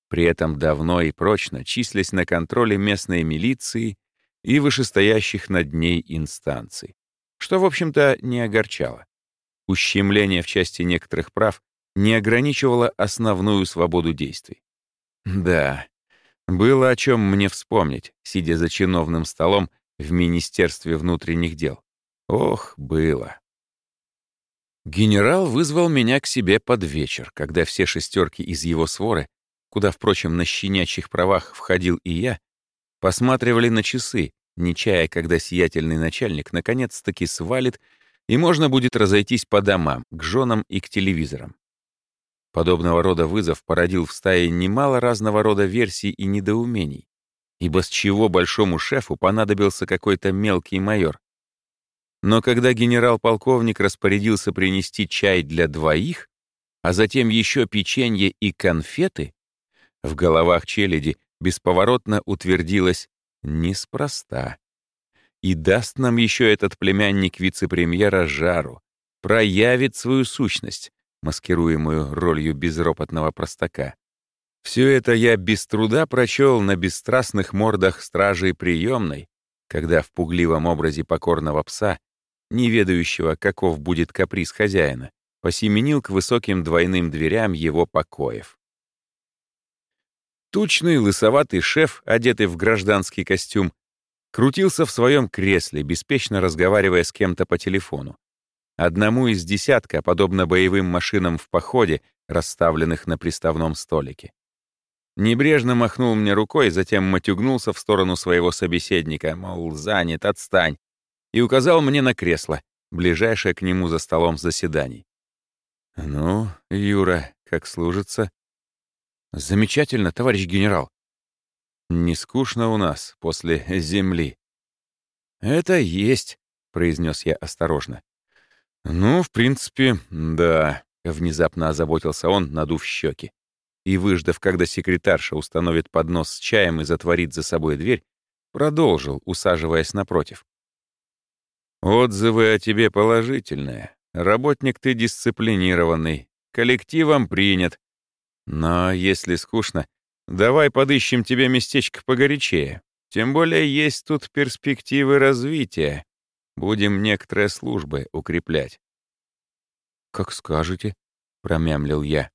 При этом давно и прочно числясь на контроле местной милиции и вышестоящих над ней инстанций что, в общем-то, не огорчало. Ущемление в части некоторых прав не ограничивало основную свободу действий. Да, было о чем мне вспомнить, сидя за чиновным столом в Министерстве внутренних дел. Ох, было. Генерал вызвал меня к себе под вечер, когда все шестерки из его своры, куда, впрочем, на щенячьих правах входил и я, посматривали на часы, не чая, когда сиятельный начальник наконец-таки свалит, и можно будет разойтись по домам, к женам и к телевизорам. Подобного рода вызов породил в стае немало разного рода версий и недоумений, ибо с чего большому шефу понадобился какой-то мелкий майор. Но когда генерал-полковник распорядился принести чай для двоих, а затем еще печенье и конфеты, в головах челяди бесповоротно утвердилось Неспроста. И даст нам еще этот племянник вице-премьера жару, проявит свою сущность, маскируемую ролью безропотного простака. Все это я без труда прочел на бесстрастных мордах стражей приемной, когда в пугливом образе покорного пса, не ведающего, каков будет каприз хозяина, посеменил к высоким двойным дверям его покоев. Тучный лысоватый шеф, одетый в гражданский костюм, крутился в своем кресле, беспечно разговаривая с кем-то по телефону. Одному из десятка, подобно боевым машинам в походе, расставленных на приставном столике. Небрежно махнул мне рукой, затем матюгнулся в сторону своего собеседника, мол, занят, отстань, и указал мне на кресло, ближайшее к нему за столом заседаний. «Ну, Юра, как служится?» Замечательно, товарищ генерал. Не скучно у нас после земли. Это есть, произнес я осторожно. Ну, в принципе, да, внезапно озаботился он, надув щеки. И, выждав, когда секретарша установит поднос с чаем и затворит за собой дверь, продолжил, усаживаясь напротив. «Отзывы о тебе положительные. Работник ты дисциплинированный. Коллективом принят. Но если скучно, давай подыщем тебе местечко погорячее. Тем более есть тут перспективы развития. Будем некоторые службы укреплять. «Как скажете», — промямлил я.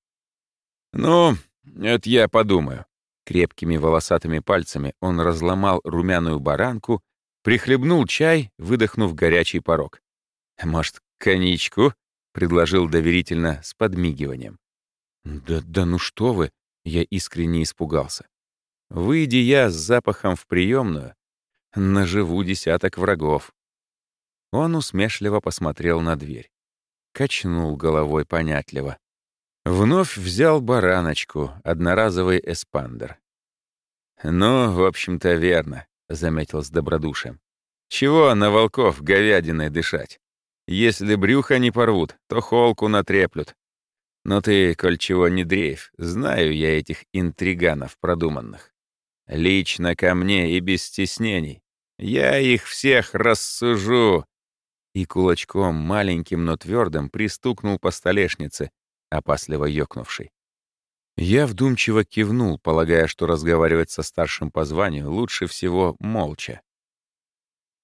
«Ну, это я подумаю». Крепкими волосатыми пальцами он разломал румяную баранку, прихлебнул чай, выдохнув горячий порог. «Может, коньячку?» — предложил доверительно с подмигиванием. «Да, да ну что вы!» — я искренне испугался. Выйди я с запахом в приемную, наживу десяток врагов. Он усмешливо посмотрел на дверь. Качнул головой понятливо. Вновь взял бараночку, одноразовый эспандер. «Ну, в общем-то, верно», — заметил с добродушием. «Чего на волков говядиной дышать? Если брюхо не порвут, то холку натреплют. Но ты, коль чего не дрейф, знаю я этих интриганов продуманных. Лично ко мне и без стеснений. Я их всех рассужу!» И кулачком, маленьким, но твердым, пристукнул по столешнице, опасливо ёкнувший. Я вдумчиво кивнул, полагая, что разговаривать со старшим по званию лучше всего молча.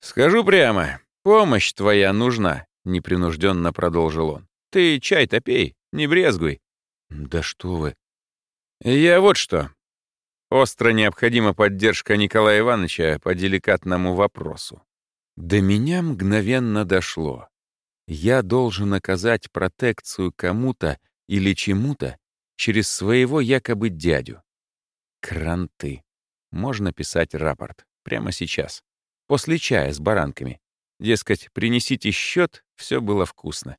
«Скажу прямо, помощь твоя нужна», — непринужденно продолжил он. «Ты чай-то пей, не брезгуй». «Да что вы». «Я вот что. Остро необходима поддержка Николая Ивановича по деликатному вопросу». До меня мгновенно дошло. Я должен оказать протекцию кому-то или чему-то через своего якобы дядю. Кранты. Можно писать рапорт. Прямо сейчас. После чая с баранками. Дескать, принесите счет, все было вкусно.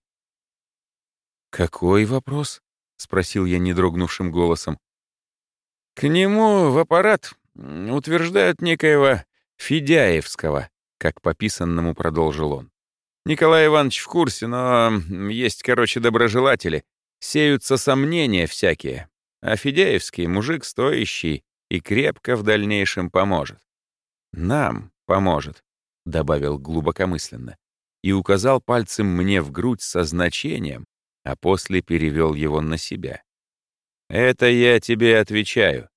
«Какой вопрос?» — спросил я недрогнувшим голосом. «К нему в аппарат утверждают некоего Федяевского», как пописанному продолжил он. «Николай Иванович в курсе, но есть, короче, доброжелатели. Сеются сомнения всякие. А Федяевский мужик стоящий и крепко в дальнейшем поможет. Нам поможет добавил глубокомысленно, и указал пальцем мне в грудь со значением, а после перевел его на себя. «Это я тебе отвечаю».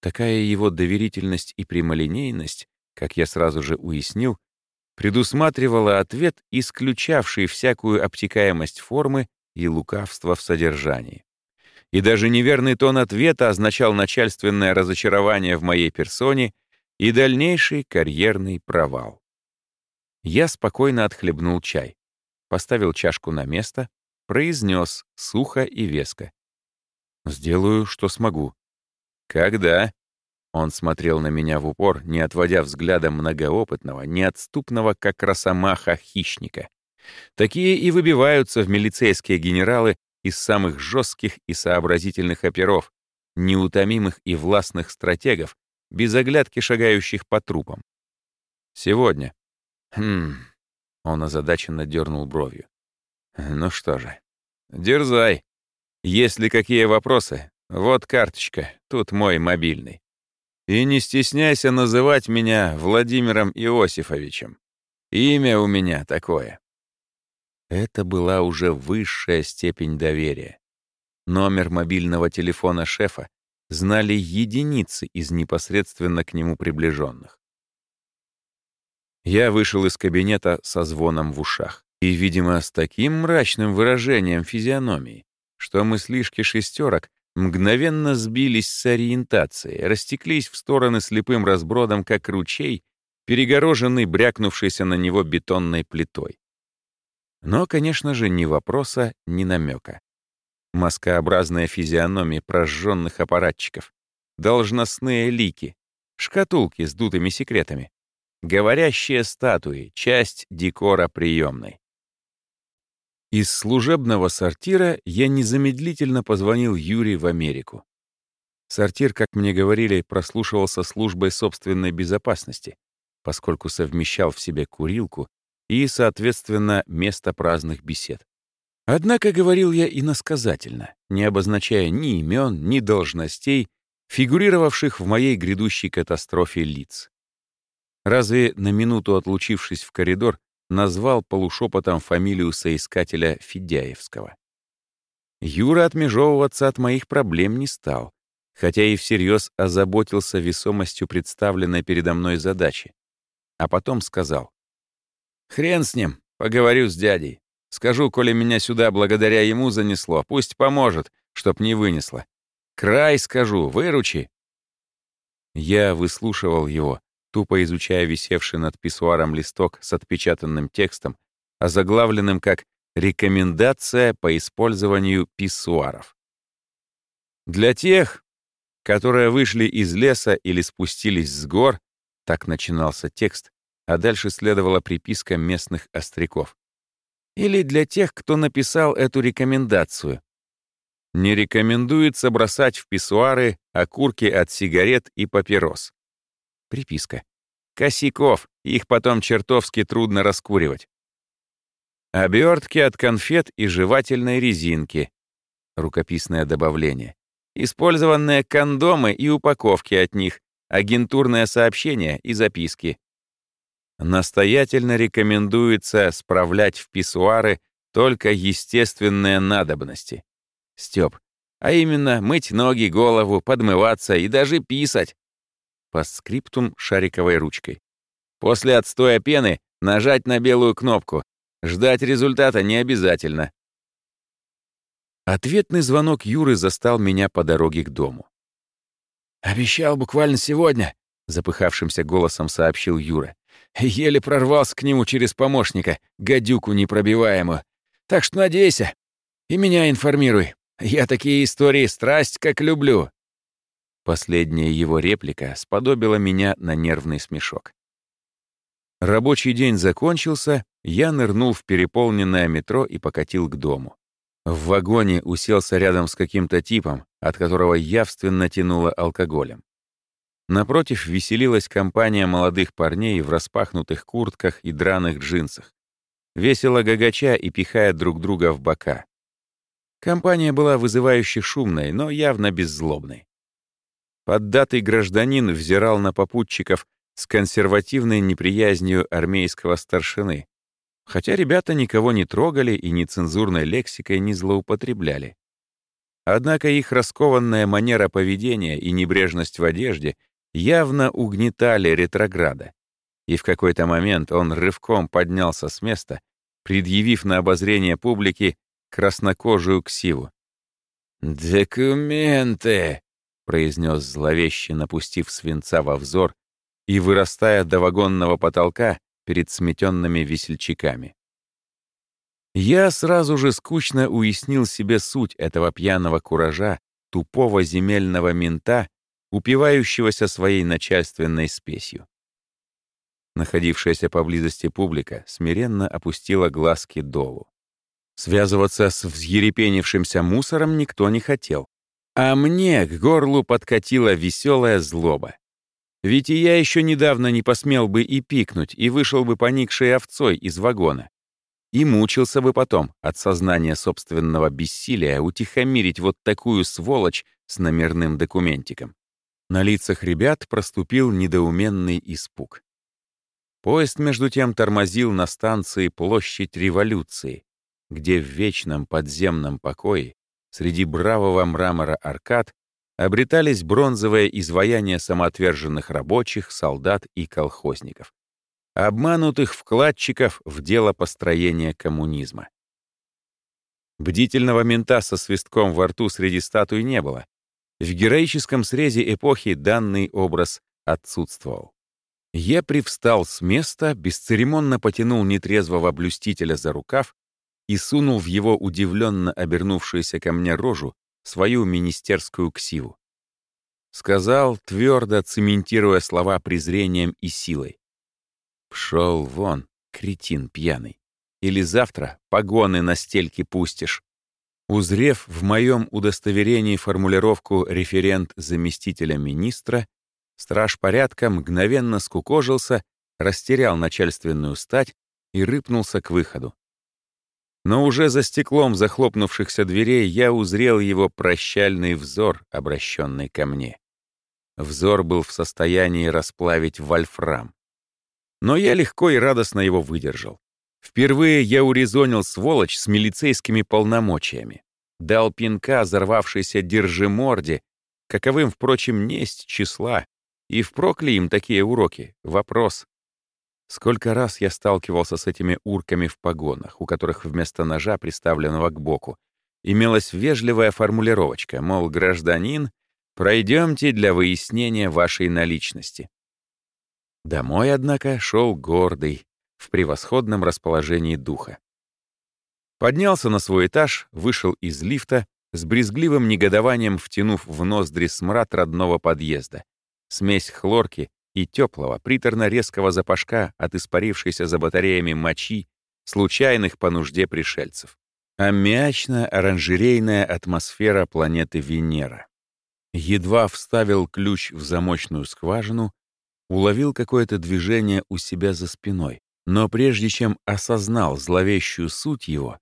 Такая его доверительность и прямолинейность, как я сразу же уяснил, предусматривала ответ, исключавший всякую обтекаемость формы и лукавство в содержании. И даже неверный тон ответа означал начальственное разочарование в моей персоне и дальнейший карьерный провал. Я спокойно отхлебнул чай, поставил чашку на место, произнес сухо и веско. «Сделаю, что смогу». «Когда?» Он смотрел на меня в упор, не отводя взгляда многоопытного, неотступного, как росомаха, хищника. Такие и выбиваются в милицейские генералы из самых жестких и сообразительных оперов, неутомимых и властных стратегов, без оглядки шагающих по трупам. Сегодня. Хм. Он озадаченно дернул бровью. Ну что же, дерзай. Если какие вопросы, вот карточка, тут мой мобильный. И не стесняйся называть меня Владимиром Иосифовичем. Имя у меня такое. Это была уже высшая степень доверия. Номер мобильного телефона шефа знали единицы из непосредственно к нему приближенных. Я вышел из кабинета со звоном в ушах и, видимо, с таким мрачным выражением физиономии, что мыслишки шестерок мгновенно сбились с ориентации, растеклись в стороны слепым разбродом, как ручей, перегороженный брякнувшейся на него бетонной плитой. Но, конечно же, ни вопроса, ни намека маскообразная физиономия прожженных аппаратчиков, должностные лики, шкатулки с дутыми секретами, говорящие статуи, часть декора приемной. Из служебного сортира я незамедлительно позвонил Юре в Америку. Сортир, как мне говорили, прослушивался службой собственной безопасности, поскольку совмещал в себе курилку и, соответственно, место праздных бесед. Однако говорил я иносказательно, не обозначая ни имен, ни должностей, фигурировавших в моей грядущей катастрофе лиц. Разве на минуту отлучившись в коридор, назвал полушепотом фамилию соискателя Федяевского. Юра отмежевываться от моих проблем не стал, хотя и всерьез озаботился весомостью представленной передо мной задачи. А потом сказал, «Хрен с ним, поговорю с дядей. Скажу, коли меня сюда благодаря ему занесло, пусть поможет, чтоб не вынесло. Край скажу, выручи. Я выслушивал его, тупо изучая висевший над писсуаром листок с отпечатанным текстом, озаглавленным как «Рекомендация по использованию писсуаров». Для тех, которые вышли из леса или спустились с гор, так начинался текст, а дальше следовала приписка местных остряков или для тех, кто написал эту рекомендацию. Не рекомендуется бросать в писсуары окурки от сигарет и папирос. Приписка. Косяков, их потом чертовски трудно раскуривать. Обертки от конфет и жевательной резинки. Рукописное добавление. Использованные кондомы и упаковки от них, агентурное сообщение и записки. Настоятельно рекомендуется справлять в писсуары только естественные надобности. Стёб. А именно, мыть ноги, голову, подмываться и даже писать. По скриптум шариковой ручкой. После отстоя пены нажать на белую кнопку, Ждать результата не обязательно. Ответный звонок Юры застал меня по дороге к дому. «Обещал буквально сегодня», — запыхавшимся голосом сообщил Юра. «Еле прорвался к нему через помощника, гадюку непробиваемую. Так что надейся. И меня информируй. Я такие истории страсть как люблю». Последняя его реплика сподобила меня на нервный смешок. Рабочий день закончился, я нырнул в переполненное метро и покатил к дому. В вагоне уселся рядом с каким-то типом, от которого явственно тянуло алкоголем. Напротив веселилась компания молодых парней в распахнутых куртках и драных джинсах, весело гагача и пихая друг друга в бока. Компания была вызывающе шумной, но явно беззлобной. Поддатый гражданин взирал на попутчиков с консервативной неприязнью армейского старшины, хотя ребята никого не трогали и нецензурной лексикой не злоупотребляли. Однако их раскованная манера поведения и небрежность в одежде явно угнетали ретрограда, и в какой-то момент он рывком поднялся с места, предъявив на обозрение публики краснокожую ксиву. «Документы!» — произнес зловеще, напустив свинца во взор и вырастая до вагонного потолка перед сметенными весельчаками. Я сразу же скучно уяснил себе суть этого пьяного куража, тупого земельного мента, упивающегося своей начальственной спесью. Находившаяся поблизости публика смиренно опустила глазки долу. Связываться с взъерепенившимся мусором никто не хотел. А мне к горлу подкатила веселая злоба. Ведь и я еще недавно не посмел бы и пикнуть, и вышел бы поникшей овцой из вагона. И мучился бы потом от сознания собственного бессилия утихомирить вот такую сволочь с номерным документиком. На лицах ребят проступил недоуменный испуг. Поезд, между тем, тормозил на станции Площадь Революции, где в вечном подземном покое среди бравого мрамора аркад обретались бронзовые изваяния самоотверженных рабочих, солдат и колхозников, обманутых вкладчиков в дело построения коммунизма. Бдительного мента со свистком во рту среди статуй не было. В героическом срезе эпохи данный образ отсутствовал. Я привстал с места, бесцеремонно потянул нетрезвого блюстителя за рукав и сунул в его удивленно обернувшуюся ко мне рожу свою министерскую ксиву. Сказал, твердо цементируя слова презрением и силой. «Пшел вон, кретин пьяный. Или завтра погоны на стельки пустишь». Узрев в моем удостоверении формулировку «референт заместителя министра», страж порядка мгновенно скукожился, растерял начальственную стать и рыпнулся к выходу. Но уже за стеклом захлопнувшихся дверей я узрел его прощальный взор, обращенный ко мне. Взор был в состоянии расплавить вольфрам. Но я легко и радостно его выдержал. Впервые я урезонил сволочь с милицейскими полномочиями. Дал пинка взорвавшейся держиморде, каковым, впрочем, несть числа. И впрок ли им такие уроки? Вопрос. Сколько раз я сталкивался с этими урками в погонах, у которых вместо ножа, приставленного к боку, имелась вежливая формулировочка, мол, гражданин, пройдемте для выяснения вашей наличности. Домой, однако, шел гордый, в превосходном расположении духа. Поднялся на свой этаж, вышел из лифта, с брезгливым негодованием втянув в ноздри смрад родного подъезда, смесь хлорки и теплого, приторно-резкого запашка от испарившейся за батареями мочи случайных по нужде пришельцев. Аммиачно-оранжерейная атмосфера планеты Венера. Едва вставил ключ в замочную скважину, уловил какое-то движение у себя за спиной, но прежде чем осознал зловещую суть его,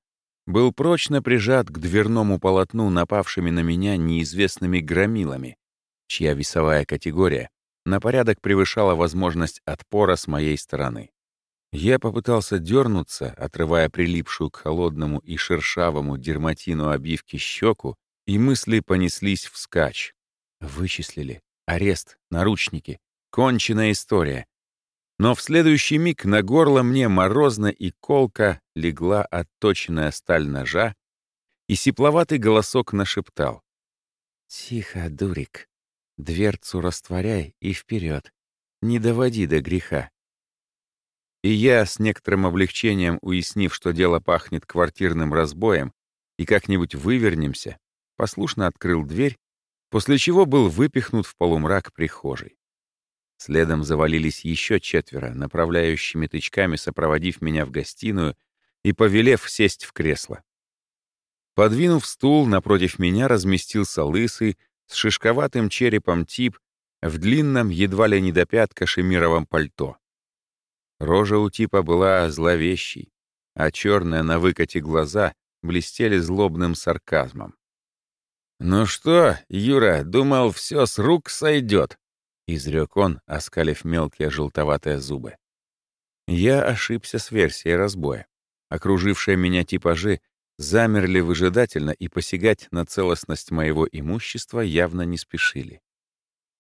был прочно прижат к дверному полотну напавшими на меня неизвестными громилами, чья весовая категория на порядок превышала возможность отпора с моей стороны. Я попытался дернуться, отрывая прилипшую к холодному и шершавому дерматину обивки щеку, и мысли понеслись вскачь. Вычислили. Арест, наручники. Конченная история. Но в следующий миг на горло мне морозно и колко легла отточенная сталь ножа, и сипловатый голосок нашептал. «Тихо, дурик. Дверцу растворяй и вперед. Не доводи до греха». И я, с некоторым облегчением уяснив, что дело пахнет квартирным разбоем, и как-нибудь вывернемся, послушно открыл дверь после чего был выпихнут в полумрак прихожей. Следом завалились еще четверо, направляющими тычками сопроводив меня в гостиную и повелев сесть в кресло. Подвинув стул, напротив меня разместился лысый, с шишковатым черепом тип в длинном, едва ли не до пят кашемировом пальто. Рожа у типа была зловещей, а черные на выкате глаза блестели злобным сарказмом. «Ну что, Юра, думал, все с рук сойдет», — изрек он, оскалив мелкие желтоватые зубы. Я ошибся с версией разбоя. Окружившие меня типажи замерли выжидательно и посягать на целостность моего имущества явно не спешили.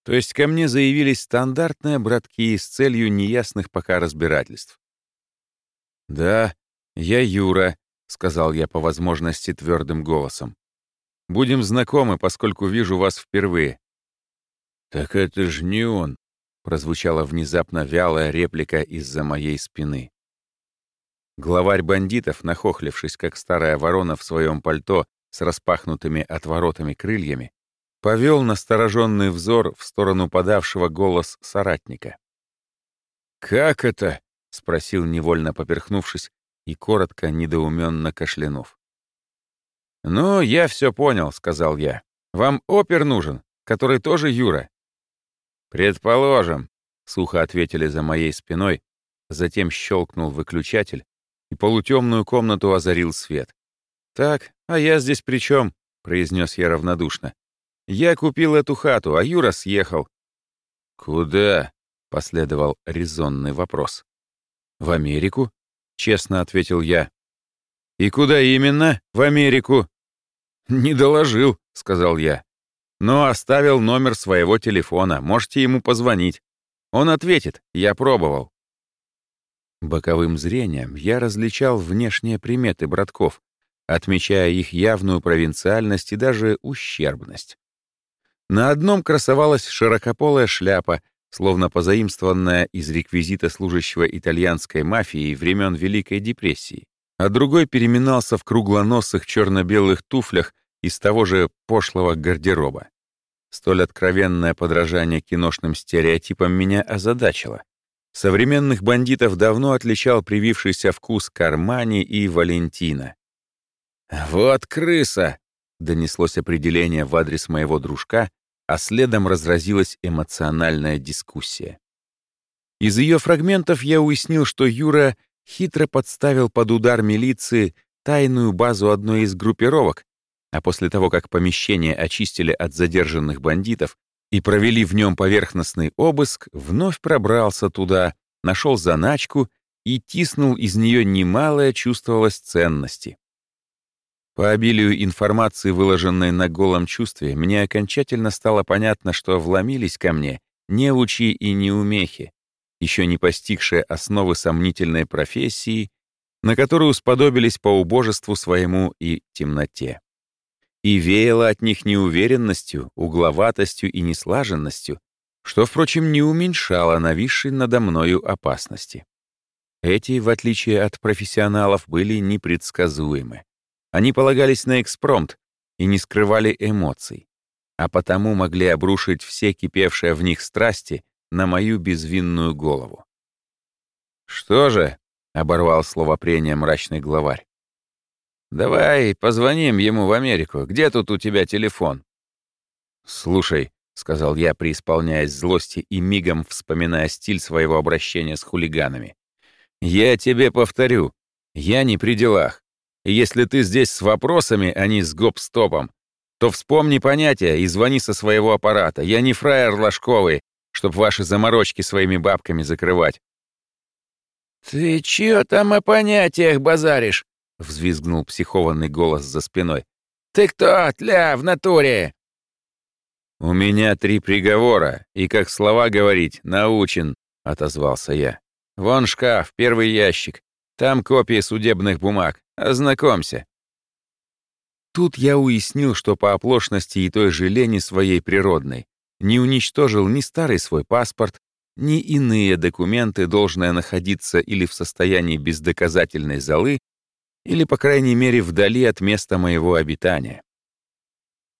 То есть ко мне заявились стандартные братки с целью неясных пока разбирательств. «Да, я Юра», — сказал я по возможности твердым голосом. Будем знакомы, поскольку вижу вас впервые». «Так это ж не он», — прозвучала внезапно вялая реплика из-за моей спины. Главарь бандитов, нахохлившись, как старая ворона в своем пальто с распахнутыми отворотами крыльями, повел настороженный взор в сторону подавшего голос соратника. «Как это?» — спросил, невольно поперхнувшись и коротко, недоуменно кашлянув. «Ну, я все понял», — сказал я. «Вам опер нужен, который тоже Юра». «Предположим», — сухо ответили за моей спиной, затем щелкнул выключатель, и полутемную комнату озарил свет. «Так, а я здесь при чем? произнес я равнодушно. «Я купил эту хату, а Юра съехал». «Куда?» — последовал резонный вопрос. «В Америку?» — честно ответил я. «И куда именно? В Америку?» «Не доложил», — сказал я. «Но оставил номер своего телефона, можете ему позвонить. Он ответит, я пробовал». Боковым зрением я различал внешние приметы братков, отмечая их явную провинциальность и даже ущербность. На одном красовалась широкополая шляпа, словно позаимствованная из реквизита служащего итальянской мафии времен Великой депрессии а другой переминался в круглоносых черно-белых туфлях из того же пошлого гардероба. Столь откровенное подражание киношным стереотипам меня озадачило. Современных бандитов давно отличал привившийся вкус Кармани и Валентина. «Вот крыса!» — донеслось определение в адрес моего дружка, а следом разразилась эмоциональная дискуссия. Из ее фрагментов я уяснил, что Юра хитро подставил под удар милиции тайную базу одной из группировок, а после того, как помещение очистили от задержанных бандитов и провели в нем поверхностный обыск, вновь пробрался туда, нашел заначку и тиснул из нее немалое чувствовалось ценности. По обилию информации, выложенной на голом чувстве, мне окончательно стало понятно, что вломились ко мне неучи и неумехи, еще не постигшие основы сомнительной профессии, на которую сподобились по убожеству своему и темноте. И веяло от них неуверенностью, угловатостью и неслаженностью, что, впрочем, не уменьшало нависшей надо мною опасности. Эти, в отличие от профессионалов, были непредсказуемы. Они полагались на экспромт и не скрывали эмоций, а потому могли обрушить все кипевшие в них страсти на мою безвинную голову. «Что же?» — оборвал словопрение мрачный главарь. Давай позвоним ему в Америку. Где тут у тебя телефон?» «Слушай», — сказал я, преисполняясь злости и мигом вспоминая стиль своего обращения с хулиганами. «Я тебе повторю, я не при делах. Если ты здесь с вопросами, а не с гоп-стопом, то вспомни понятия и звони со своего аппарата. Я не фраер ложковый, чтоб ваши заморочки своими бабками закрывать. «Ты чё там о понятиях базаришь?» — взвизгнул психованный голос за спиной. «Ты кто, тля, в натуре?» «У меня три приговора, и, как слова говорить, научен», — отозвался я. «Вон шкаф, первый ящик. Там копии судебных бумаг. Ознакомься». Тут я уяснил, что по оплошности и той же лени своей природной не уничтожил ни старый свой паспорт, ни иные документы, должное находиться или в состоянии бездоказательной залы, или, по крайней мере, вдали от места моего обитания.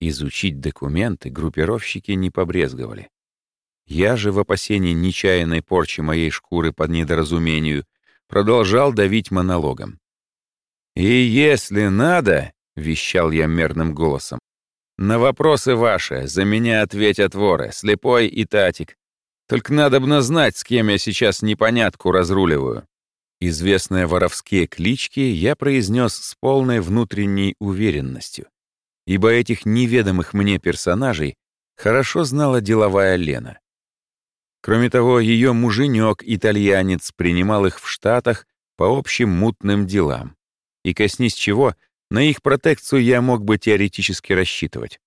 Изучить документы группировщики не побрезговали. Я же в опасении нечаянной порчи моей шкуры под недоразумению продолжал давить монологом. «И если надо, — вещал я мерным голосом, — на вопросы ваши за меня ответят воры, слепой и татик, только надо бы знать, с кем я сейчас непонятку разруливаю. Известные воровские клички я произнес с полной внутренней уверенностью, ибо этих неведомых мне персонажей хорошо знала деловая Лена. Кроме того, ее муженек-итальянец принимал их в Штатах по общим мутным делам. И коснись чего, на их протекцию я мог бы теоретически рассчитывать.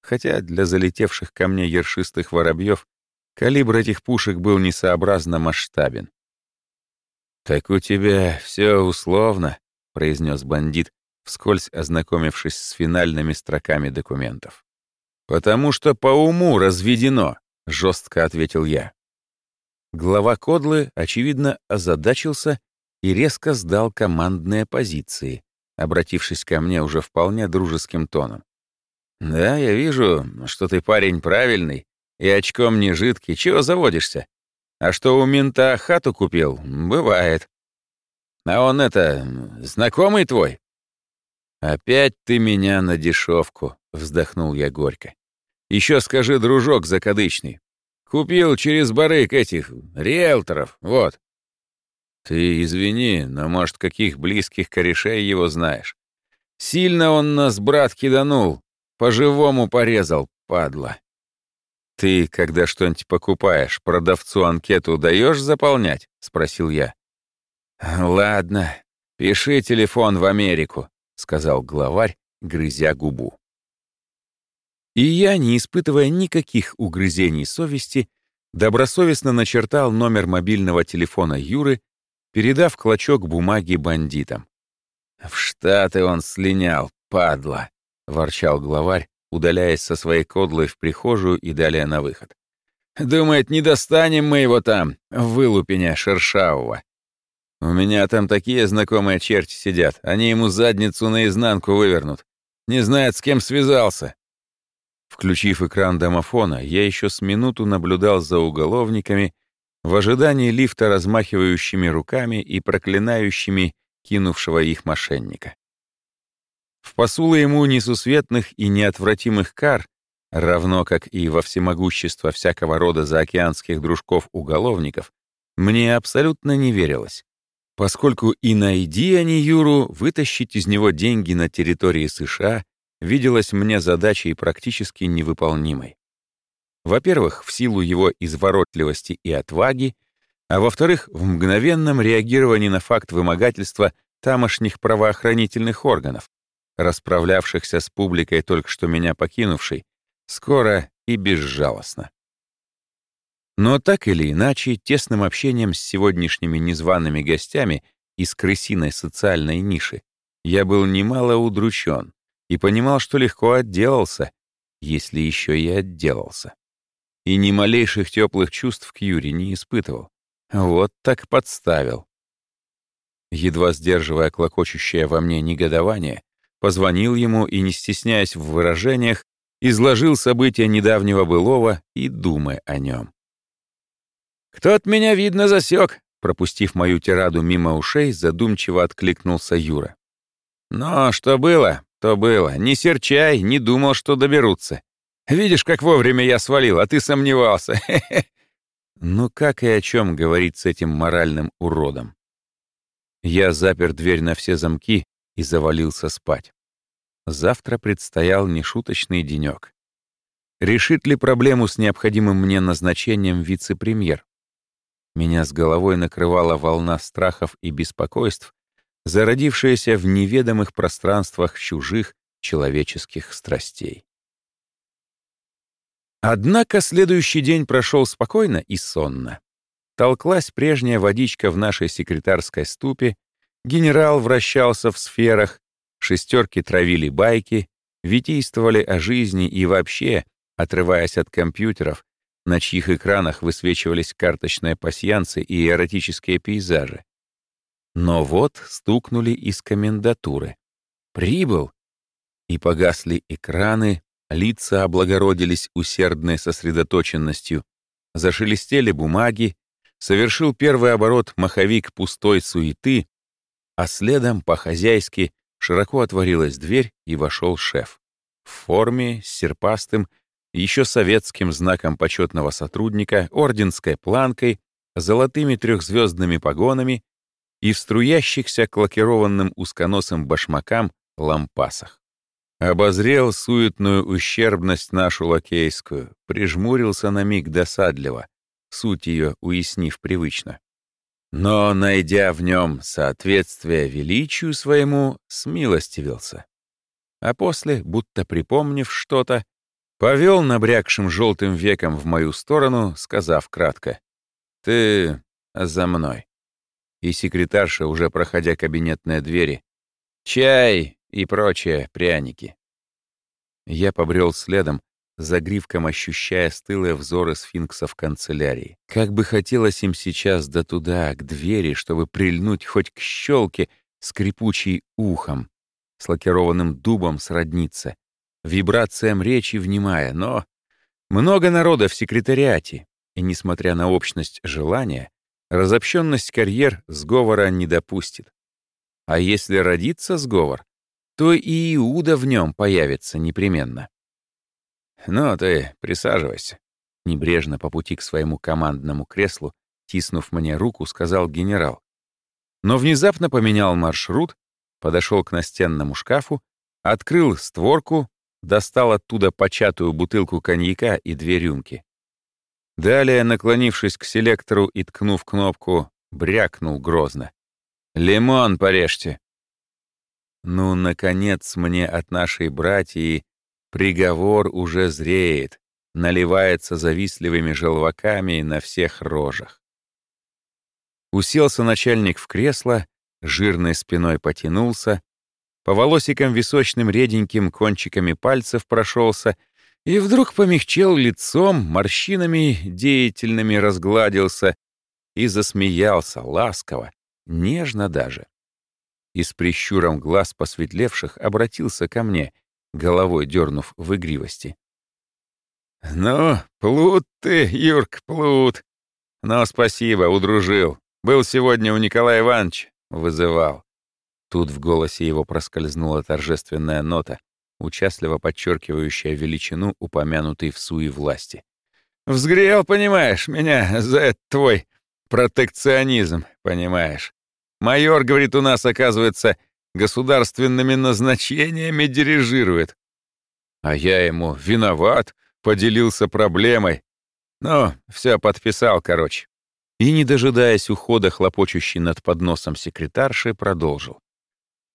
Хотя для залетевших ко мне ершистых воробьев Калибр этих пушек был несообразно масштабен. «Так у тебя все условно», — произнес бандит, вскользь ознакомившись с финальными строками документов. «Потому что по уму разведено», — жестко ответил я. Глава Кодлы, очевидно, озадачился и резко сдал командные позиции, обратившись ко мне уже вполне дружеским тоном. «Да, я вижу, что ты парень правильный и очком не жидкий, чего заводишься? А что у мента хату купил, бывает. А он это, знакомый твой? Опять ты меня на дешевку, вздохнул я горько. Еще скажи, дружок закадычный. Купил через барык этих риэлторов, вот. Ты извини, но, может, каких близких корешей его знаешь? Сильно он нас, брат, киданул, по-живому порезал, падла. «Ты, когда что-нибудь покупаешь, продавцу анкету даешь заполнять?» — спросил я. «Ладно, пиши телефон в Америку», — сказал главарь, грызя губу. И я, не испытывая никаких угрызений совести, добросовестно начертал номер мобильного телефона Юры, передав клочок бумаги бандитам. «В Штаты он слинял, падла», — ворчал главарь, удаляясь со своей кодлой в прихожую и далее на выход. «Думает, не достанем мы его там, в вылупине шершавого. У меня там такие знакомые черти сидят, они ему задницу наизнанку вывернут. Не знает, с кем связался». Включив экран домофона, я еще с минуту наблюдал за уголовниками в ожидании лифта размахивающими руками и проклинающими кинувшего их мошенника. В посулы ему несусветных и неотвратимых кар, равно как и во всемогущество всякого рода заокеанских дружков-уголовников, мне абсолютно не верилось, поскольку и найди они Юру, вытащить из него деньги на территории США виделось мне задачей практически невыполнимой. Во-первых, в силу его изворотливости и отваги, а во-вторых, в мгновенном реагировании на факт вымогательства тамошних правоохранительных органов, расправлявшихся с публикой, только что меня покинувшей, скоро и безжалостно. Но так или иначе, тесным общением с сегодняшними незваными гостями из крысиной социальной ниши я был немало удручен и понимал, что легко отделался, если еще и отделался. И ни малейших теплых чувств к Юре не испытывал. Вот так подставил. Едва сдерживая клокочущее во мне негодование, позвонил ему и, не стесняясь в выражениях, изложил события недавнего былого и думая о нем. «Кто от меня, видно, засек», пропустив мою тираду мимо ушей, задумчиво откликнулся Юра. Но что было, то было. Не серчай, не думал, что доберутся. Видишь, как вовремя я свалил, а ты сомневался. Ну как и о чем говорить с этим моральным уродом? Я запер дверь на все замки и завалился спать. Завтра предстоял нешуточный денек. Решит ли проблему с необходимым мне назначением вице-премьер? Меня с головой накрывала волна страхов и беспокойств, зародившаяся в неведомых пространствах чужих человеческих страстей. Однако следующий день прошел спокойно и сонно. Толклась прежняя водичка в нашей секретарской ступе, генерал вращался в сферах, шестерки травили байки, витийствовали о жизни и вообще, отрываясь от компьютеров, на чьих экранах высвечивались карточные пасьянцы и эротические пейзажи. Но вот стукнули из комендатуры. «Прибыл!» И погасли экраны, лица облагородились усердной сосредоточенностью, зашелестели бумаги, совершил первый оборот маховик пустой суеты, а следом, по-хозяйски, широко отворилась дверь и вошел шеф. В форме, с серпастым, еще советским знаком почетного сотрудника, орденской планкой, золотыми трехзвездными погонами и в струящихся к лакированным узконосым башмакам лампасах. Обозрел суетную ущербность нашу лакейскую, прижмурился на миг досадливо, суть ее уяснив привычно. Но, найдя в нем соответствие величию своему, смилостивился. А после, будто припомнив что-то, повел набрякшим желтым веком в мою сторону, сказав кратко «Ты за мной». И секретарша, уже проходя кабинетные двери, «Чай и прочие пряники». Я побрел следом, за гривком ощущая стылые взоры сфинксов канцелярии. Как бы хотелось им сейчас до туда, к двери, чтобы прильнуть хоть к щелке скрипучей ухом, с лакированным дубом сродниться, вибрациям речи внимая, но много народа в секретариате, и, несмотря на общность желания, разобщенность карьер сговора не допустит. А если родится сговор, то и Иуда в нем появится непременно. «Ну, ты присаживайся», — небрежно по пути к своему командному креслу, тиснув мне руку, сказал генерал. Но внезапно поменял маршрут, подошел к настенному шкафу, открыл створку, достал оттуда початую бутылку коньяка и две рюмки. Далее, наклонившись к селектору и ткнув кнопку, брякнул грозно. «Лимон порежьте!» Ну, наконец, мне от нашей братьи Приговор уже зреет, наливается завистливыми желваками на всех рожах. Уселся начальник в кресло, жирной спиной потянулся, по волосикам височным реденьким кончиками пальцев прошелся и вдруг помягчел лицом, морщинами деятельными разгладился и засмеялся ласково, нежно даже. И с прищуром глаз посветлевших обратился ко мне — головой дернув в игривости. «Ну, плут ты, Юрк, плут. Но спасибо, удружил. Был сегодня у Николая Ивановича, вызывал». Тут в голосе его проскользнула торжественная нота, участливо подчеркивающая величину упомянутой в суе власти. «Взгрел, понимаешь, меня за этот твой протекционизм, понимаешь. Майор, говорит, у нас, оказывается, государственными назначениями дирижирует. А я ему виноват, поделился проблемой. Ну, все подписал, короче. И, не дожидаясь ухода, хлопочущий над подносом секретарши, продолжил.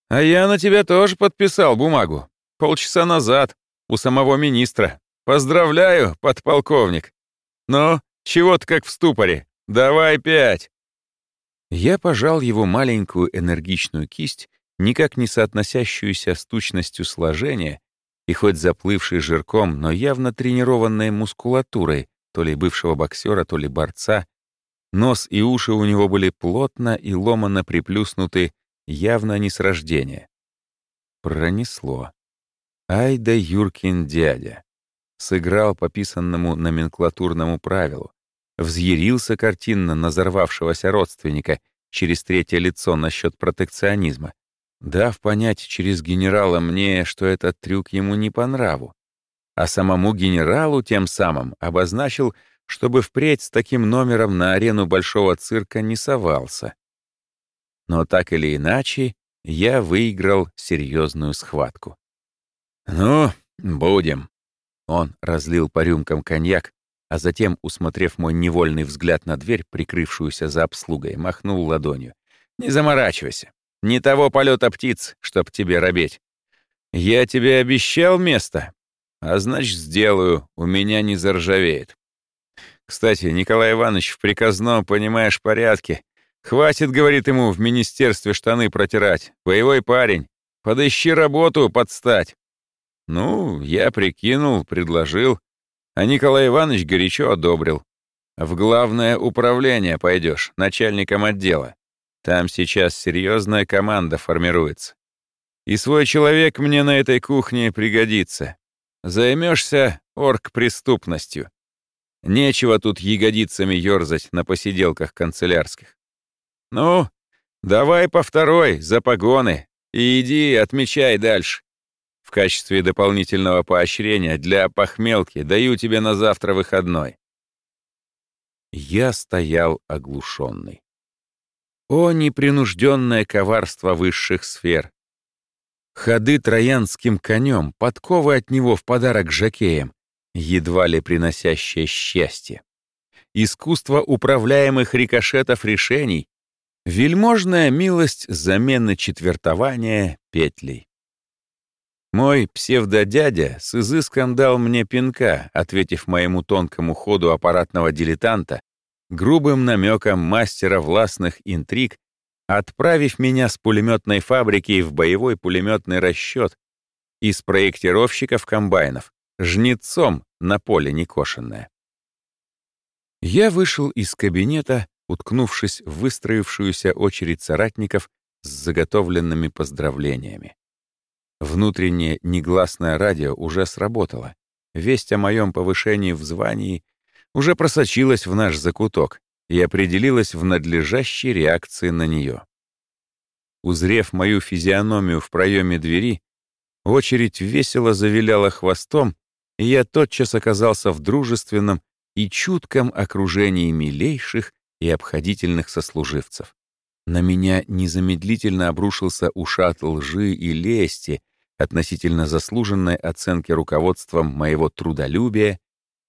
«А я на тебя тоже подписал бумагу. Полчаса назад, у самого министра. Поздравляю, подполковник. Ну, чего ты как в ступоре? Давай пять!» Я пожал его маленькую энергичную кисть никак не соотносящуюся с тучностью сложения и хоть заплывший жирком, но явно тренированной мускулатурой, то ли бывшего боксера, то ли борца, нос и уши у него были плотно и ломано приплюснуты, явно не с рождения. Пронесло. Ай да Юркин дядя. Сыграл по писанному номенклатурному правилу. Взъярился картинно на взорвавшегося родственника через третье лицо насчет протекционизма дав понять через генерала мне, что этот трюк ему не по нраву, а самому генералу тем самым обозначил, чтобы впредь с таким номером на арену большого цирка не совался. Но так или иначе, я выиграл серьезную схватку. «Ну, будем». Он разлил по рюмкам коньяк, а затем, усмотрев мой невольный взгляд на дверь, прикрывшуюся за обслугой, махнул ладонью. «Не заморачивайся. Не того полета птиц, чтоб тебе робеть. Я тебе обещал место, а значит, сделаю, у меня не заржавеет. Кстати, Николай Иванович в приказном, понимаешь, порядке. Хватит, говорит ему, в министерстве штаны протирать. Боевой парень. Подыщи работу, подстать. Ну, я прикинул, предложил. А Николай Иванович горячо одобрил. В главное управление пойдешь, начальником отдела. Там сейчас серьезная команда формируется. И свой человек мне на этой кухне пригодится. Займешься оргпреступностью. Нечего тут ягодицами ерзать на посиделках канцелярских. Ну, давай по второй, за погоны, и иди отмечай дальше. В качестве дополнительного поощрения для похмелки даю тебе на завтра выходной. Я стоял оглушенный. О, непринужденное коварство высших сфер! Ходы троянским конем, подковы от него в подарок жакеям, едва ли приносящее счастье. Искусство управляемых рикошетов решений, вельможная милость замены четвертования петлей. Мой псевдодядя с изыском дал мне пинка, ответив моему тонкому ходу аппаратного дилетанта грубым намеком мастера властных интриг, отправив меня с пулеметной фабрики в боевой пулеметный расчет из проектировщиков комбайнов, жнецом на поле некошенное. Я вышел из кабинета, уткнувшись в выстроившуюся очередь соратников с заготовленными поздравлениями. Внутреннее негласное радио уже сработало. Весть о моем повышении в звании уже просочилась в наш закуток и определилась в надлежащей реакции на нее. Узрев мою физиономию в проеме двери, очередь весело завиляла хвостом, и я тотчас оказался в дружественном и чутком окружении милейших и обходительных сослуживцев. На меня незамедлительно обрушился ушат лжи и лести относительно заслуженной оценки руководством моего трудолюбия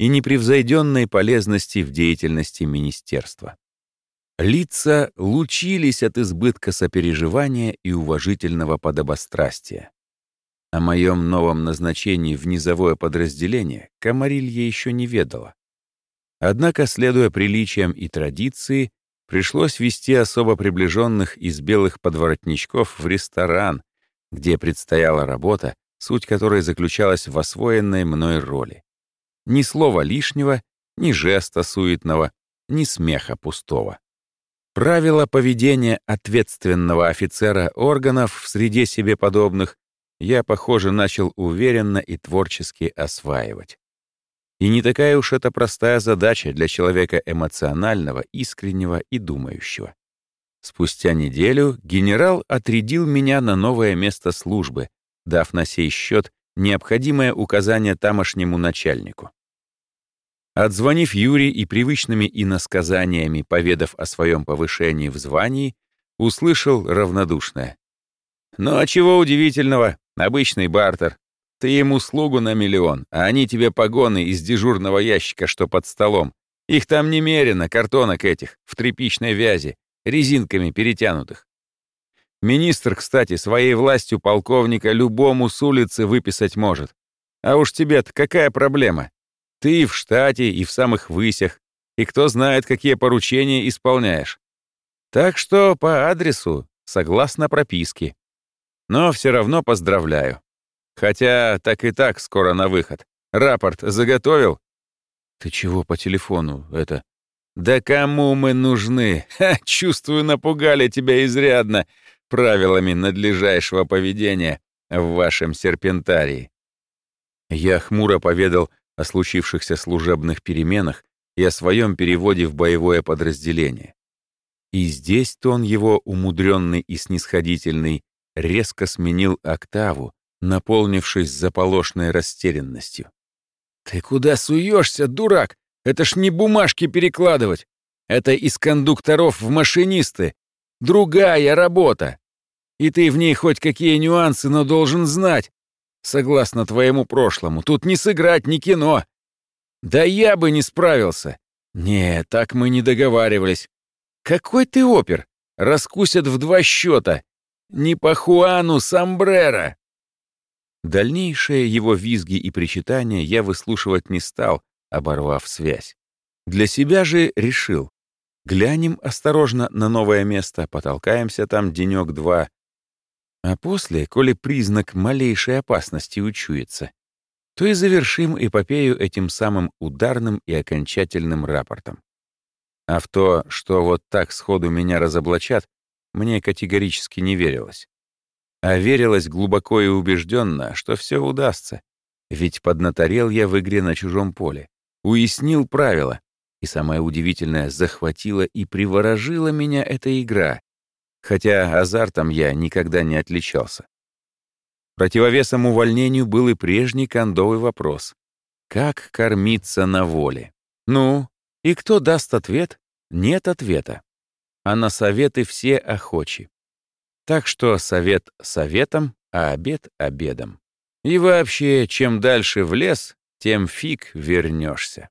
и непревзойденной полезности в деятельности министерства. Лица лучились от избытка сопереживания и уважительного подобострастия. О моем новом назначении в низовое подразделение Камарилья еще не ведала. Однако, следуя приличиям и традиции, пришлось вести особо приближенных из белых подворотничков в ресторан, где предстояла работа, суть которой заключалась в освоенной мной роли. Ни слова лишнего, ни жеста суетного, ни смеха пустого. Правила поведения ответственного офицера органов в среде себе подобных я, похоже, начал уверенно и творчески осваивать. И не такая уж это простая задача для человека эмоционального, искреннего и думающего. Спустя неделю генерал отрядил меня на новое место службы, дав на сей счет необходимое указание тамошнему начальнику. Отзвонив Юрий и привычными иносказаниями, поведав о своем повышении в звании, услышал равнодушное. «Ну а чего удивительного? Обычный бартер. Ты ему слугу на миллион, а они тебе погоны из дежурного ящика, что под столом. Их там немерено, картонок этих, в тряпичной вязи, резинками перетянутых. Министр, кстати, своей властью полковника любому с улицы выписать может. А уж тебе-то какая проблема? Ты и в штате, и в самых высях, и кто знает, какие поручения исполняешь. Так что по адресу, согласно прописке. Но все равно поздравляю. Хотя так и так скоро на выход. Рапорт заготовил? Ты чего по телефону это? Да кому мы нужны? Ха, чувствую, напугали тебя изрядно правилами надлежащего поведения в вашем серпентарии. Я хмуро поведал о случившихся служебных переменах и о своем переводе в боевое подразделение. И здесь тон его, умудренный и снисходительный, резко сменил октаву, наполнившись заполошной растерянностью. «Ты куда суешься, дурак? Это ж не бумажки перекладывать. Это из кондукторов в машинисты. Другая работа. И ты в ней хоть какие нюансы, но должен знать. Согласно твоему прошлому, тут не сыграть, ни кино. Да я бы не справился. Не, так мы не договаривались. Какой ты опер? Раскусят в два счета. Не по Хуану Самбрера. Дальнейшие его визги и причитания я выслушивать не стал, оборвав связь. Для себя же решил. Глянем осторожно на новое место, потолкаемся там денек-два. А после, коли признак малейшей опасности учуется, то и завершим эпопею этим самым ударным и окончательным рапортом. А в то, что вот так сходу меня разоблачат, мне категорически не верилось. А верилось глубоко и убежденно, что все удастся. Ведь поднаторел я в игре на чужом поле, уяснил правила, и самое удивительное, захватила и приворожила меня эта игра, хотя азартом я никогда не отличался. Противовесом увольнению был и прежний кондовый вопрос. Как кормиться на воле? Ну, и кто даст ответ? Нет ответа. А на советы все охочи. Так что совет советом, а обед обедом. И вообще, чем дальше в лес, тем фиг вернешься.